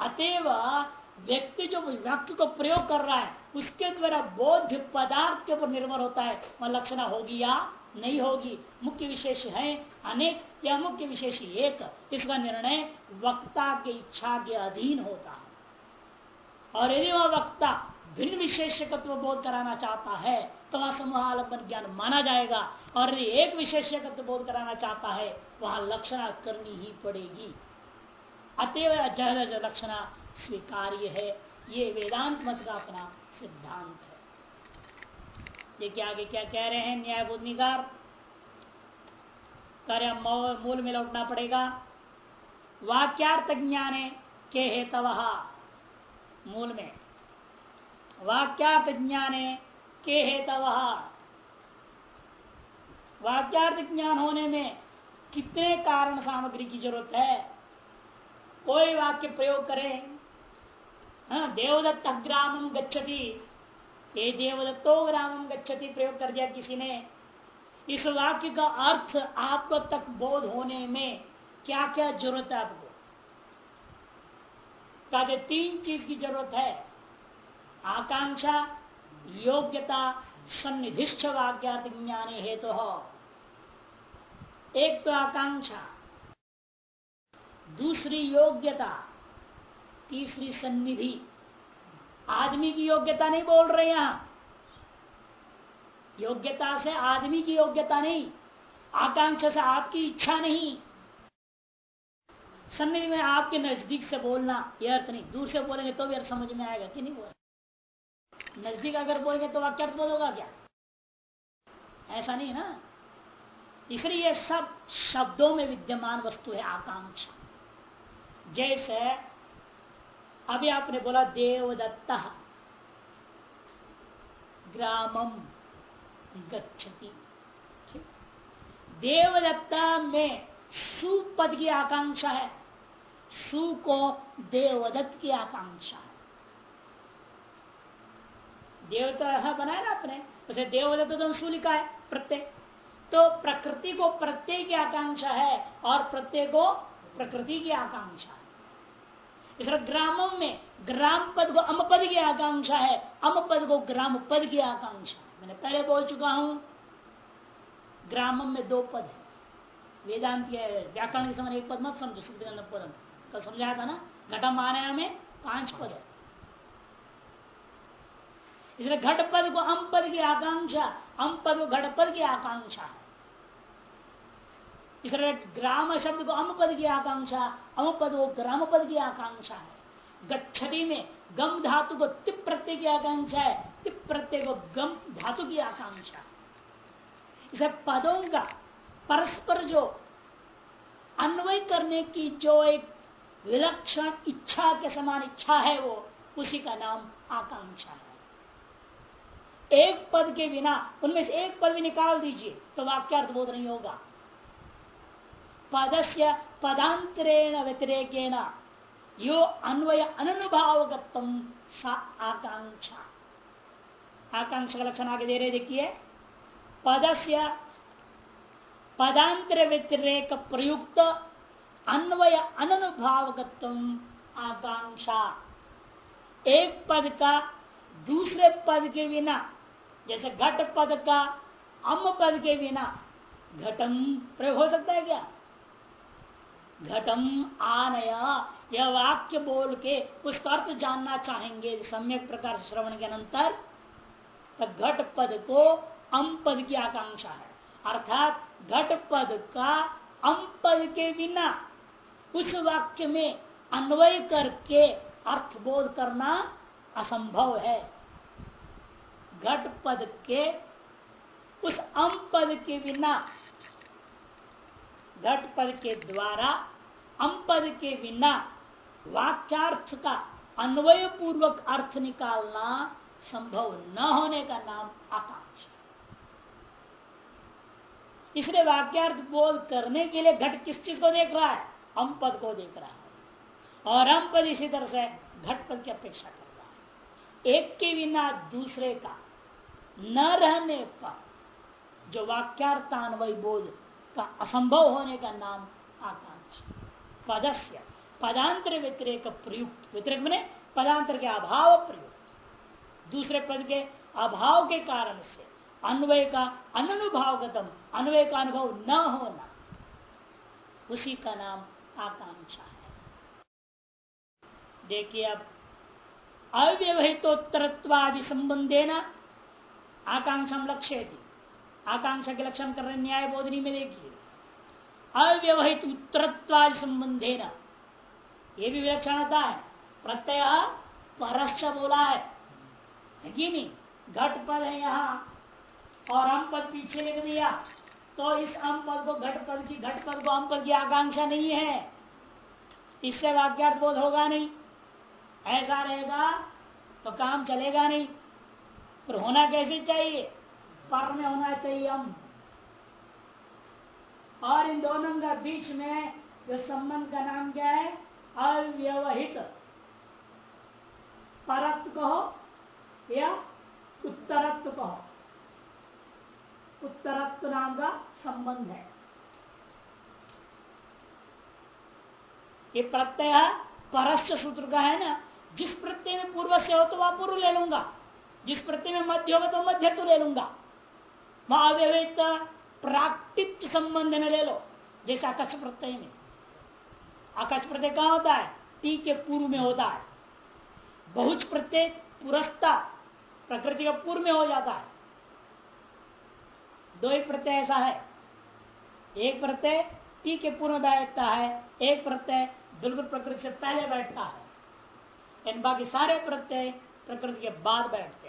Speaker 1: अतएव व्यक्ति जो वाक्य को प्रयोग कर रहा है, उसके द्वारा बोध पदार्थ के ऊपर निर्भर होता है। वह लक्षणा होगी या नहीं होगी? मुख्य विशेष है अनेक, या मुख्य विशेष एक? इसका निर्णय वक्ता की इच्छा के अधीन होता है। और यदि वह वक्ता भिन्न विशेषकत्व बोध कराना चाहता है तो वहाँ समूहालंबन ज्ञान माना जाएगा। और यदि एक विशेषकत्व बोध कराना चाहता है, वहाँ लक्षणा करनी ही पड़ेगी। अतएव जहर लक्षणा स्वीकार्य है। ये वेदांत मत का अपना सिद्धांत है। देखिए आगे क्या कह रहे हैं न्याय बुद्धिकार कार्य मूल में लौटना पड़ेगा। वाक्यार्थ ज्ञान के हेतव, मूल में वाक्यार्थ ज्ञान के हेतव वाक्यार्थ ज्ञान होने में कितने कारण सामग्री की ज़रूरत है? कोई वाक्य प्रयोग करें। हाँ, देवदत्त ग्रामम गच्छति। ये देवदत्तो ग्रामम गच्छति प्रयोग कर दिया किसी ने। इस वाक्य का अर्थ आपको तक बोध होने में क्या क्या ज़रूरत है आपको? तीन चीज़ की ज़रूरत है। आकांक्षा, योग्यता, सन्निधिष्ठ वाक्यार्थ ज्ञान हेतु। तो एक तो आकांक्षा, दूसरी योग्यता, तीसरी सन्निधि। आदमी की योग्यता नहीं बोल रहे यहाँ योग्यता से आदमी की योग्यता नहीं, आकांक्षा से आपकी इच्छा नहीं। सन्निधि में आपके नज़दीक से बोलना, यह अर्थ नहीं। दूर से बोलेंगे तो भी अर्थ समझ में आएगा कि नहीं बोले नज़दीक अगर बोलेंगे तो वाक्य अर्थ बोलोगा क्या? ऐसा नहीं ना? इसलिए सब शब्दों में विद्यमान वस्तु है आकांक्षा। जैसे, अभी आपने बोला देवदत्ता। ग्रामम गच्छति। देवदत्ता में सुपद की आकांक्षा है। सु को देवदत्त की आकांक्षा है। देवता बनाया ना आपने उसे देवदत्त तो सु लिखा है, प्रत्यय। तो प्रकृति को प्रत्यय की आकांक्षा है और प्रत्यय को प्रकृति की आकांक्षा है। इस ग्रामों में ग्राम पद को अम पद की आकांक्षा है, अम पद को ग्राम पद की आकांक्षा मैंने पहले बोल चुका हूँ, ग्रामम में दो पद है। वेदांत व्याकरण के समय एक पद मत समझो शुद्ध पदम कल समझाया था ना घटम आने में पाँच पद है। इसलिए घट पद को अम पद की आकांक्षा अम पद को घट पद की आकांक्षा। इसलिए ग्राम शब्द को अम पद की आकांक्षा अम पद को ग्राम पद की आकांक्षा है। गच्छति में गम धातु को तिप प्रत्यय की आकांक्षा है तिप प्रत्यय को गम धातु की आकांक्षा इसे पदों का परस्पर जो अन्वय करने की जो एक विलक्षण इच्छा के समान इच्छा है वो, उसी का नाम आकांक्षा है। एक पद के बिना, उनमें से एक पद भी निकाल दीजिए तो वाक्यार्थ बोध नहीं होगा। पदस्य पदांतरेण व्यतिरेकेण, यो अन्वय अनुभावगतम सा आकांक्षा। आकांक्षा का लक्षण आगे दे रहे देखिए। पदस्य पदांतर व्यतिरेक प्रयुक्त अन्वय अनुभावगतम आकांक्षा। एक पद का दूसरे पद के बिना जैसे घट पद का अम पद के बिना घटम प्रयोग हो सकता है क्या? घटम आनया, यह वाक्य बोल के उसका अर्थ जानना चाहेंगे। सम्यक प्रकार से श्रवण के अंतर तो घट पद को अम पद की आकांक्षा है। अर्थात घट पद का अम पद के बिना उस वाक्य में अन्वय करके अर्थ बोध करना असंभव है। घट पद के, उस अम पद के बिना, घट पद के द्वारा, अम पद के बिना वाक्यार्थ का अन्वय पूर्वक अर्थ निकालना संभव न होने का नाम आकांक्षा इसलिए वाक्यार्थ बोध करने के लिए घट किस चीज़ को देख रहा है? अम पद को देख रहा है। और अम पद इसी तरह से घट पद की अपेक्षा कर रहा है। एक के बिना दूसरे का न रहने पर जो वाक्यार्थान्वय बोध का असंभव होने का नाम आकांक्षा। पदस्य, पदांतर व्यतिरेक प्रयुक्त। व्यतिरेक मैंने पदांतर के अभाव प्रयुक्त। दूसरे पद के अभाव के कारण से अन्वय का अनुभावगतम अन्वय का अनुभव न होना, उसी का नाम आकांक्षा है। देखिए अब अव्यवहितोत्तरत्वादि संबंधे न आकांक्षा लक्ष्य थी आकांक्षा के लक्षण कर रहे न्याय बोधनी में देखिए। अव्यवहित उत्तरत्वादि संबंधे न ये भी विलक्षणता है। प्रत्यय परश्च बोला है। कि नहीं? घट पद है यहाँ। और अम पद पीछे लिख दिया। तो इस अम पद को घट पद की, घट पद को अम पद की आकांक्षा नहीं है। इससे वाक्यार्थ बोध होगा नहीं। ऐसा रहेगा तो काम चलेगा नहीं। पर होना कैसे चाहिए? पर में होना चाहिए हम। और इन दोनों का बीच में जो संबंध का नाम क्या है? अव्यवहित। परत्व कहो या उत्तरत्व कहो। उत्तरत्व नाम का संबंध है। ये प्रत्यय परस्य सूत्र का है ना? जिस प्रत्यय में पूर्व से हो तो वह पूर्व ले लूँगा। जिस प्रत्यय में मध्य होगा तो मध्य तो ले लूँगा महाव्यवहित प्राकृतिक संबंध न ले लो, जैसे आकाश प्रत्यय में। आकाश प्रत्यय कहा होता है? टी के पूर्व में होता है। बहुच प्रत्यय पुरस्ता प्रकृति का पूर्व में हो जाता है। दो ही प्रत्यय ऐसा है। एक प्रत्यय टी के पूर्व में बैठता है, एक प्रत्यय बिल्कुल प्रकृति से पहले बैठता है। इन बाकी सारे प्रत्यय प्रकृति के बाद बैठते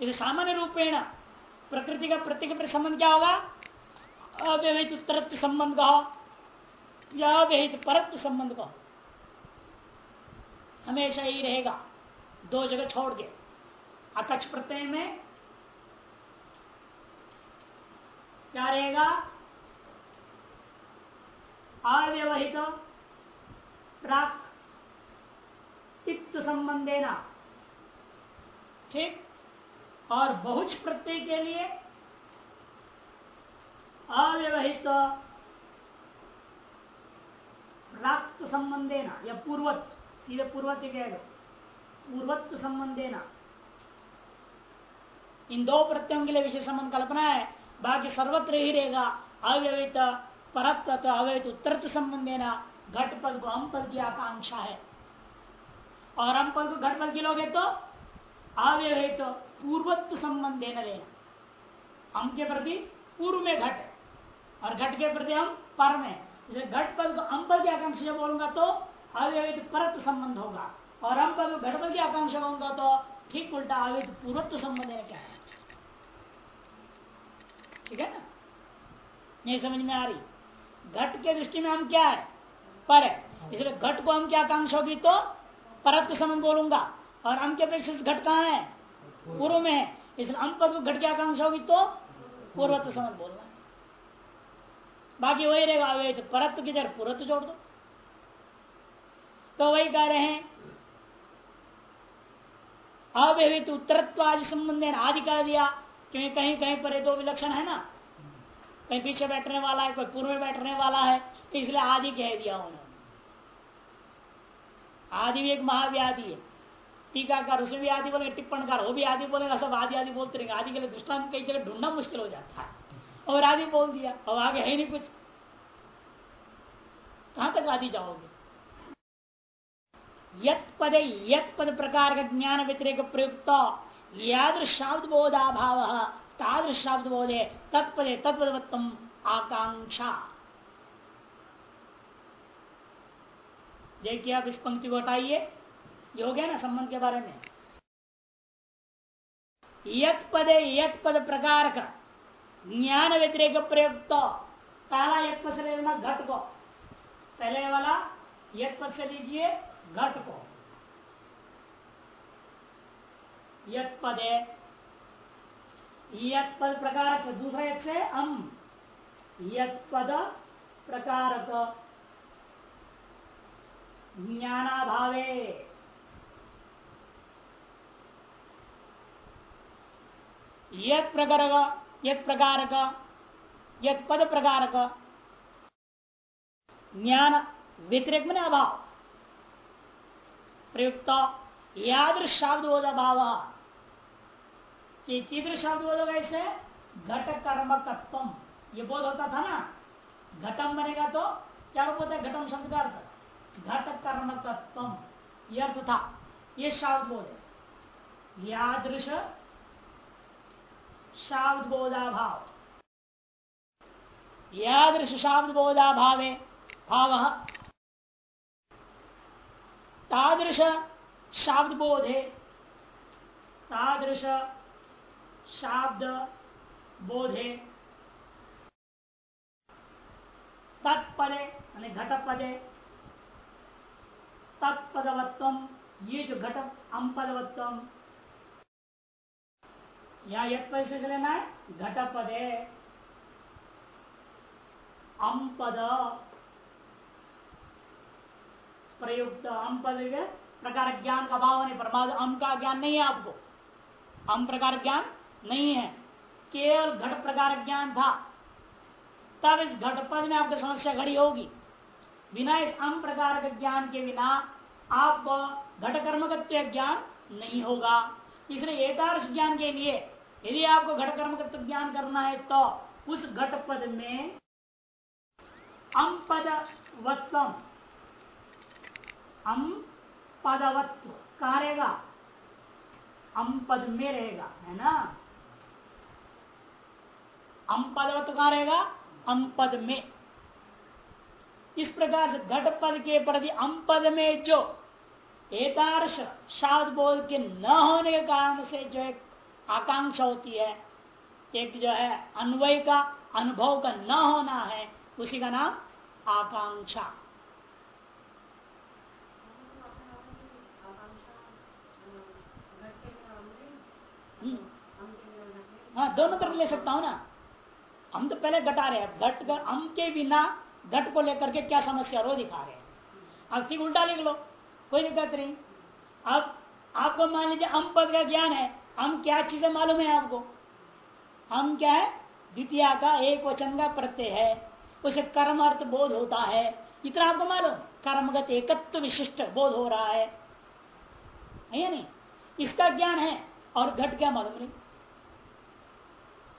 Speaker 1: सामान्य रूपेण प्रकृति का प्रत्येक के संबंध क्या होगा? अव्यवहित उत्तर संबंध कहो या अव्यहित परत्व संबंध कहो हमेशा ही रहेगा। दो जगह छोड़ के। अकक्ष प्रत्यय में क्या रहेगा? अव्यवहित प्राक संबंध देना ठीक? और बहुच प्रत्यय के लिए अव्यवहित प्राप्त संबंध देना या पूर्वत्व सीधे पूर्वत्व कह पूर्वत्व संबंध देना इन दो प्रत्ययों के लिए विशेष संबंध कल्पना है। बाकी सर्वत्र ही रहेगा। अव्यवहित परत्व अव्यवहित उत्तर संबंध देना घट पद को अम पद की आकांक्षा है। और अम पद को घट पद गिलोगे तो अव्यवहित तो पूर्वत्व संबंध देना लेना अम के प्रति पूर्व में घट और घट के प्रति हम पर में घट पद को अम पद की आकांक्षा बोलूँगा तो अव्यवहित परत्व संबंध होगा। और अम पद घट पद की आकांक्षा होगा तो ठीक उल्टा अव्यवहित पूर्वत्व संबंध देना क्या है? ठीक है ना? नहीं समझ में आ रही? घट के दृष्टि में हम क्या है? पर है। इसलिए घट को हम क्या आकांक्षा होगी तो परत्व संबंध बोलूँगा। और अम के अपेक्षा घट कहा है? पूर्व में है। इसलिए अम पद घट की आकांक्षा होगी तो पूर्वत्व संबंध बोलना बाकी वही रहेगा अवैध परत्व की जगह पूर्वत्व जोड़ दो। तो वही कह रहे हैं अव्यवहित उत्तरत्व आदि संबंध आदि कह दिया, क्योंकि कहीं कहीं पर दो विलक्षण है ना। कहीं पीछे बैठने वाला है, कोई पूर्व में बैठने वाला है तो इसलिए आदि कह दिया उन्होंने। आदि भी एक महाव्याधि है। टीकाकार, उसमें भी आदि बोले टिप्पणकार, वो भी आदि बोलेगा, सब आदि आदि बोलते रहेंगे। आदि के लिए दृष्टांत कई जगह ढूंढना मुश्किल हो जाता है। और आदि बोल दिया, अब आगे है नहीं कुछ। कहाँ तक आदि जाओगे? यत पद यत पद प्रकार का ज्ञान व्यतिरेक प्रयुक्त। याद शब्द बोधाभाव तादृश शब्द बोधे तत्पदे, तत्पदवत्तम आकांक्षा देखिए आप इस पंक्ति को हटाइए। ये हो गया ना संबंध के बारे में। यत पदे यत पद प्रकार का ज्ञान व्यतिरेक प्रयुक्त। पहला यत पद से लेना घट को। पहले वाला यत पद से लीजिए घट को। यत पदे, यत पद प्रकार दूसरा यत से अम। यत पद प्रकारक, ज्ञानाभावे। यत प्रकार यत प्रकार का यत पद प्रकार का ज्ञान व्यतिरिक में अभाव प्रयुक्त यादृश शब्द अभाव कीदृश शब्द बोध घट कर्म तत्व ये बोध होता था ना? घटम बनेगा तो क्या रूप होता है? घटम शब्द का अर्थ। घट कर्म तत्व यह अर्थ था। ये शब्द बोध यादृश शाब्द बोधाभाव यादृश शाब्द बोधाभावे भाव। तादृश शाब्द बोधे तादृश शाब्द बोधे तत्पदे घटपदे। तत्पदवत्व, ये जो घट अम्पदवत्व यहाँ यद पद से लेना है, घटपद है। अम्पद प्रयुक्त अम्पद प्रकार ज्ञान का भाव होने पर अम का ज्ञान नहीं है आपको। अम प्रकार ज्ञान नहीं है। केवल घट प्रकार ज्ञान था। तब इस घट पद में आपको समस्या खड़ी होगी। बिना इस अम प्रकार के ज्ञान के बिना आपको घट कर्मकत्व ज्ञान नहीं होगा। इसलिए एकादश ज्ञान के लिए यदि आपको घट कर्म का ज्ञान करना है तो उस घट पद में अम पदवत्व अम पदवत्व कहा रहेगा? अम पद में रहेगा, है ना? अम पदवत्व कहा रहेगा? अम पद में। इस प्रकार से घट पद के प्रति अम पद में जो एतार्श शाद बोध के न होने के कारण से जो एक आकांक्षा होती है, एक जो है अन्वय का, अनुभव का न होना है, उसी का नाम आकांक्षा। हम्म। हाँ दोनों तरफ़ ले सकता हूँ ना? हम तो पहले घटा रहे हैं। घट हम के बिना, घट को लेकर के क्या समस्या रो दिखा रहे हैं? अब ठीक उल्टा लिख लो। कोई दिक्कत नहीं। अब आपको मान लीजिए अम पद का ज्ञान है, हम क्या चीज़ें मालूम है आपको? हम क्या है? द्वितीय का एक वचन का प्रत्यय है। उसे कर्म अर्थ बोध होता है। इतना आपको मालूम? कर्मगत एकत्व विशिष्ट बोध हो रहा है। या नहीं? इसका ज्ञान है और घट क्या मालूम नहीं।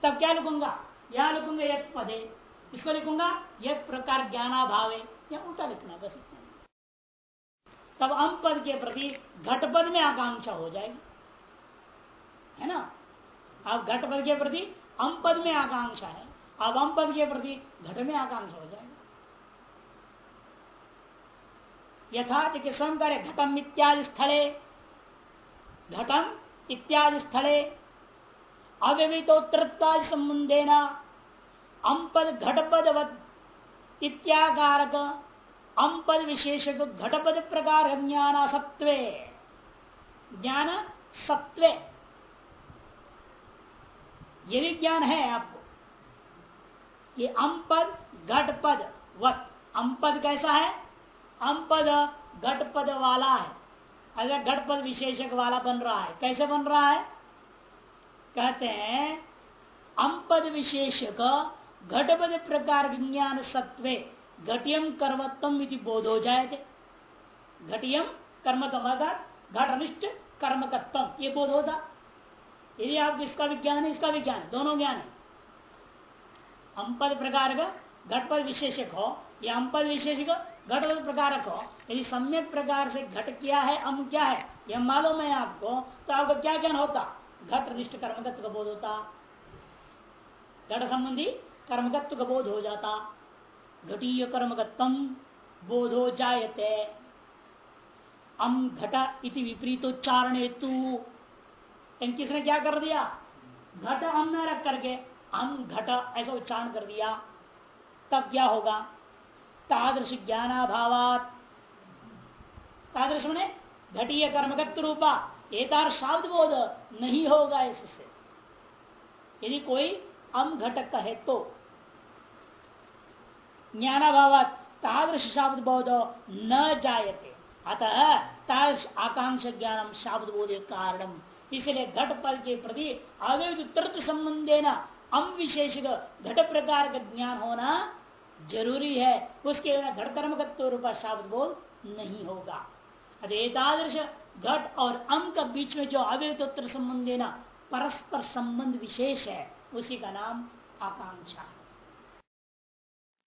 Speaker 1: तब क्या लिखूँगा? यहाँ लिखूँगा यद पदे इसको लिखूँगा यद प्रकार ज्ञानाभाव। है या उल्टा लिखना बस। इतना तब अम पद के प्रति घटपद में आकांक्षा हो जाएगी। है ना? अब घट पद के प्रति अम पद में आकांक्षा है, अब अम पद के प्रति घट में आकांक्षा हो जाएगी। यथार्थ के स्वयं करे, घटम इत्यादि स्थले, घटम इत्यादि स्थले अव्यवहितोत्तरत्वादि संबंधे न अम्पद घटपद इत्याकारक अम्पद विशेषक घटपद प्रकार ज्ञान सत्वे। ज्ञान सत्वे। यदि ज्ञान है आपको। ये अम्पद घटपद, वत। अम्पद कैसा है? अम्पद घटपद वाला है। अगर घटपद विशेषक वाला बन रहा है, कैसे बन रहा है? कहते हैं अम्पद विशेषक घटपद प्रकार विज्ञान सत्वे। घटियम कर्मत्म बोध हो जाए थे घटियम कर्म घटनिष्ठ कर्मकत्व ये बोध होता यदि आप इसका विज्ञान है, इसका विज्ञान, दोनों ज्ञान है। अम्पद प्रकार का घटपद विशेषक हो, या अम्पद विशेषक घटपद प्रकारक हो, यदि सम्यक प्रकार से घट क्या है, अम क्या है, यह मालूम है आपको तो आपको क्या ज्ञान होता? घट निष्ठ कर्मगत्व का बोध होता। घट संबंधी कर्मगत्व का बोध हो जाता। घटीय कर्मगत्व बोधो जायते। अम घट इति विपरीतोच्चारण हेतु। किसने क्या कर दिया? घट अम न रख करके हम घट ऐसा उच्चारण कर दिया। तब क्या होगा? तादृश ज्ञानाभावात। तादृश मैंने घटीय कर्मगत रूपा। एतार शब्द बोध नहीं होगा इससे। यदि कोई अम घटक कहे तो ज्ञानाभाव तादृश शब्द बोध न जायते। अतः तादृश आकांक्षा ज्ञानम शब्द बोध कारण। इसलिए घट पल के प्रति अव्यक्त संबंधे न अम विशेष घट प्रकार का ज्ञान होना ज़रूरी है। उसके बिना घट कर्मगत्व रूपा शब्द बोध नहीं होगा। एतादृश घट और अम का बीच में जो अव्यक्त संबंध है ना परस्पर संबंध विशेष है, उसी का नाम आकांक्षा है।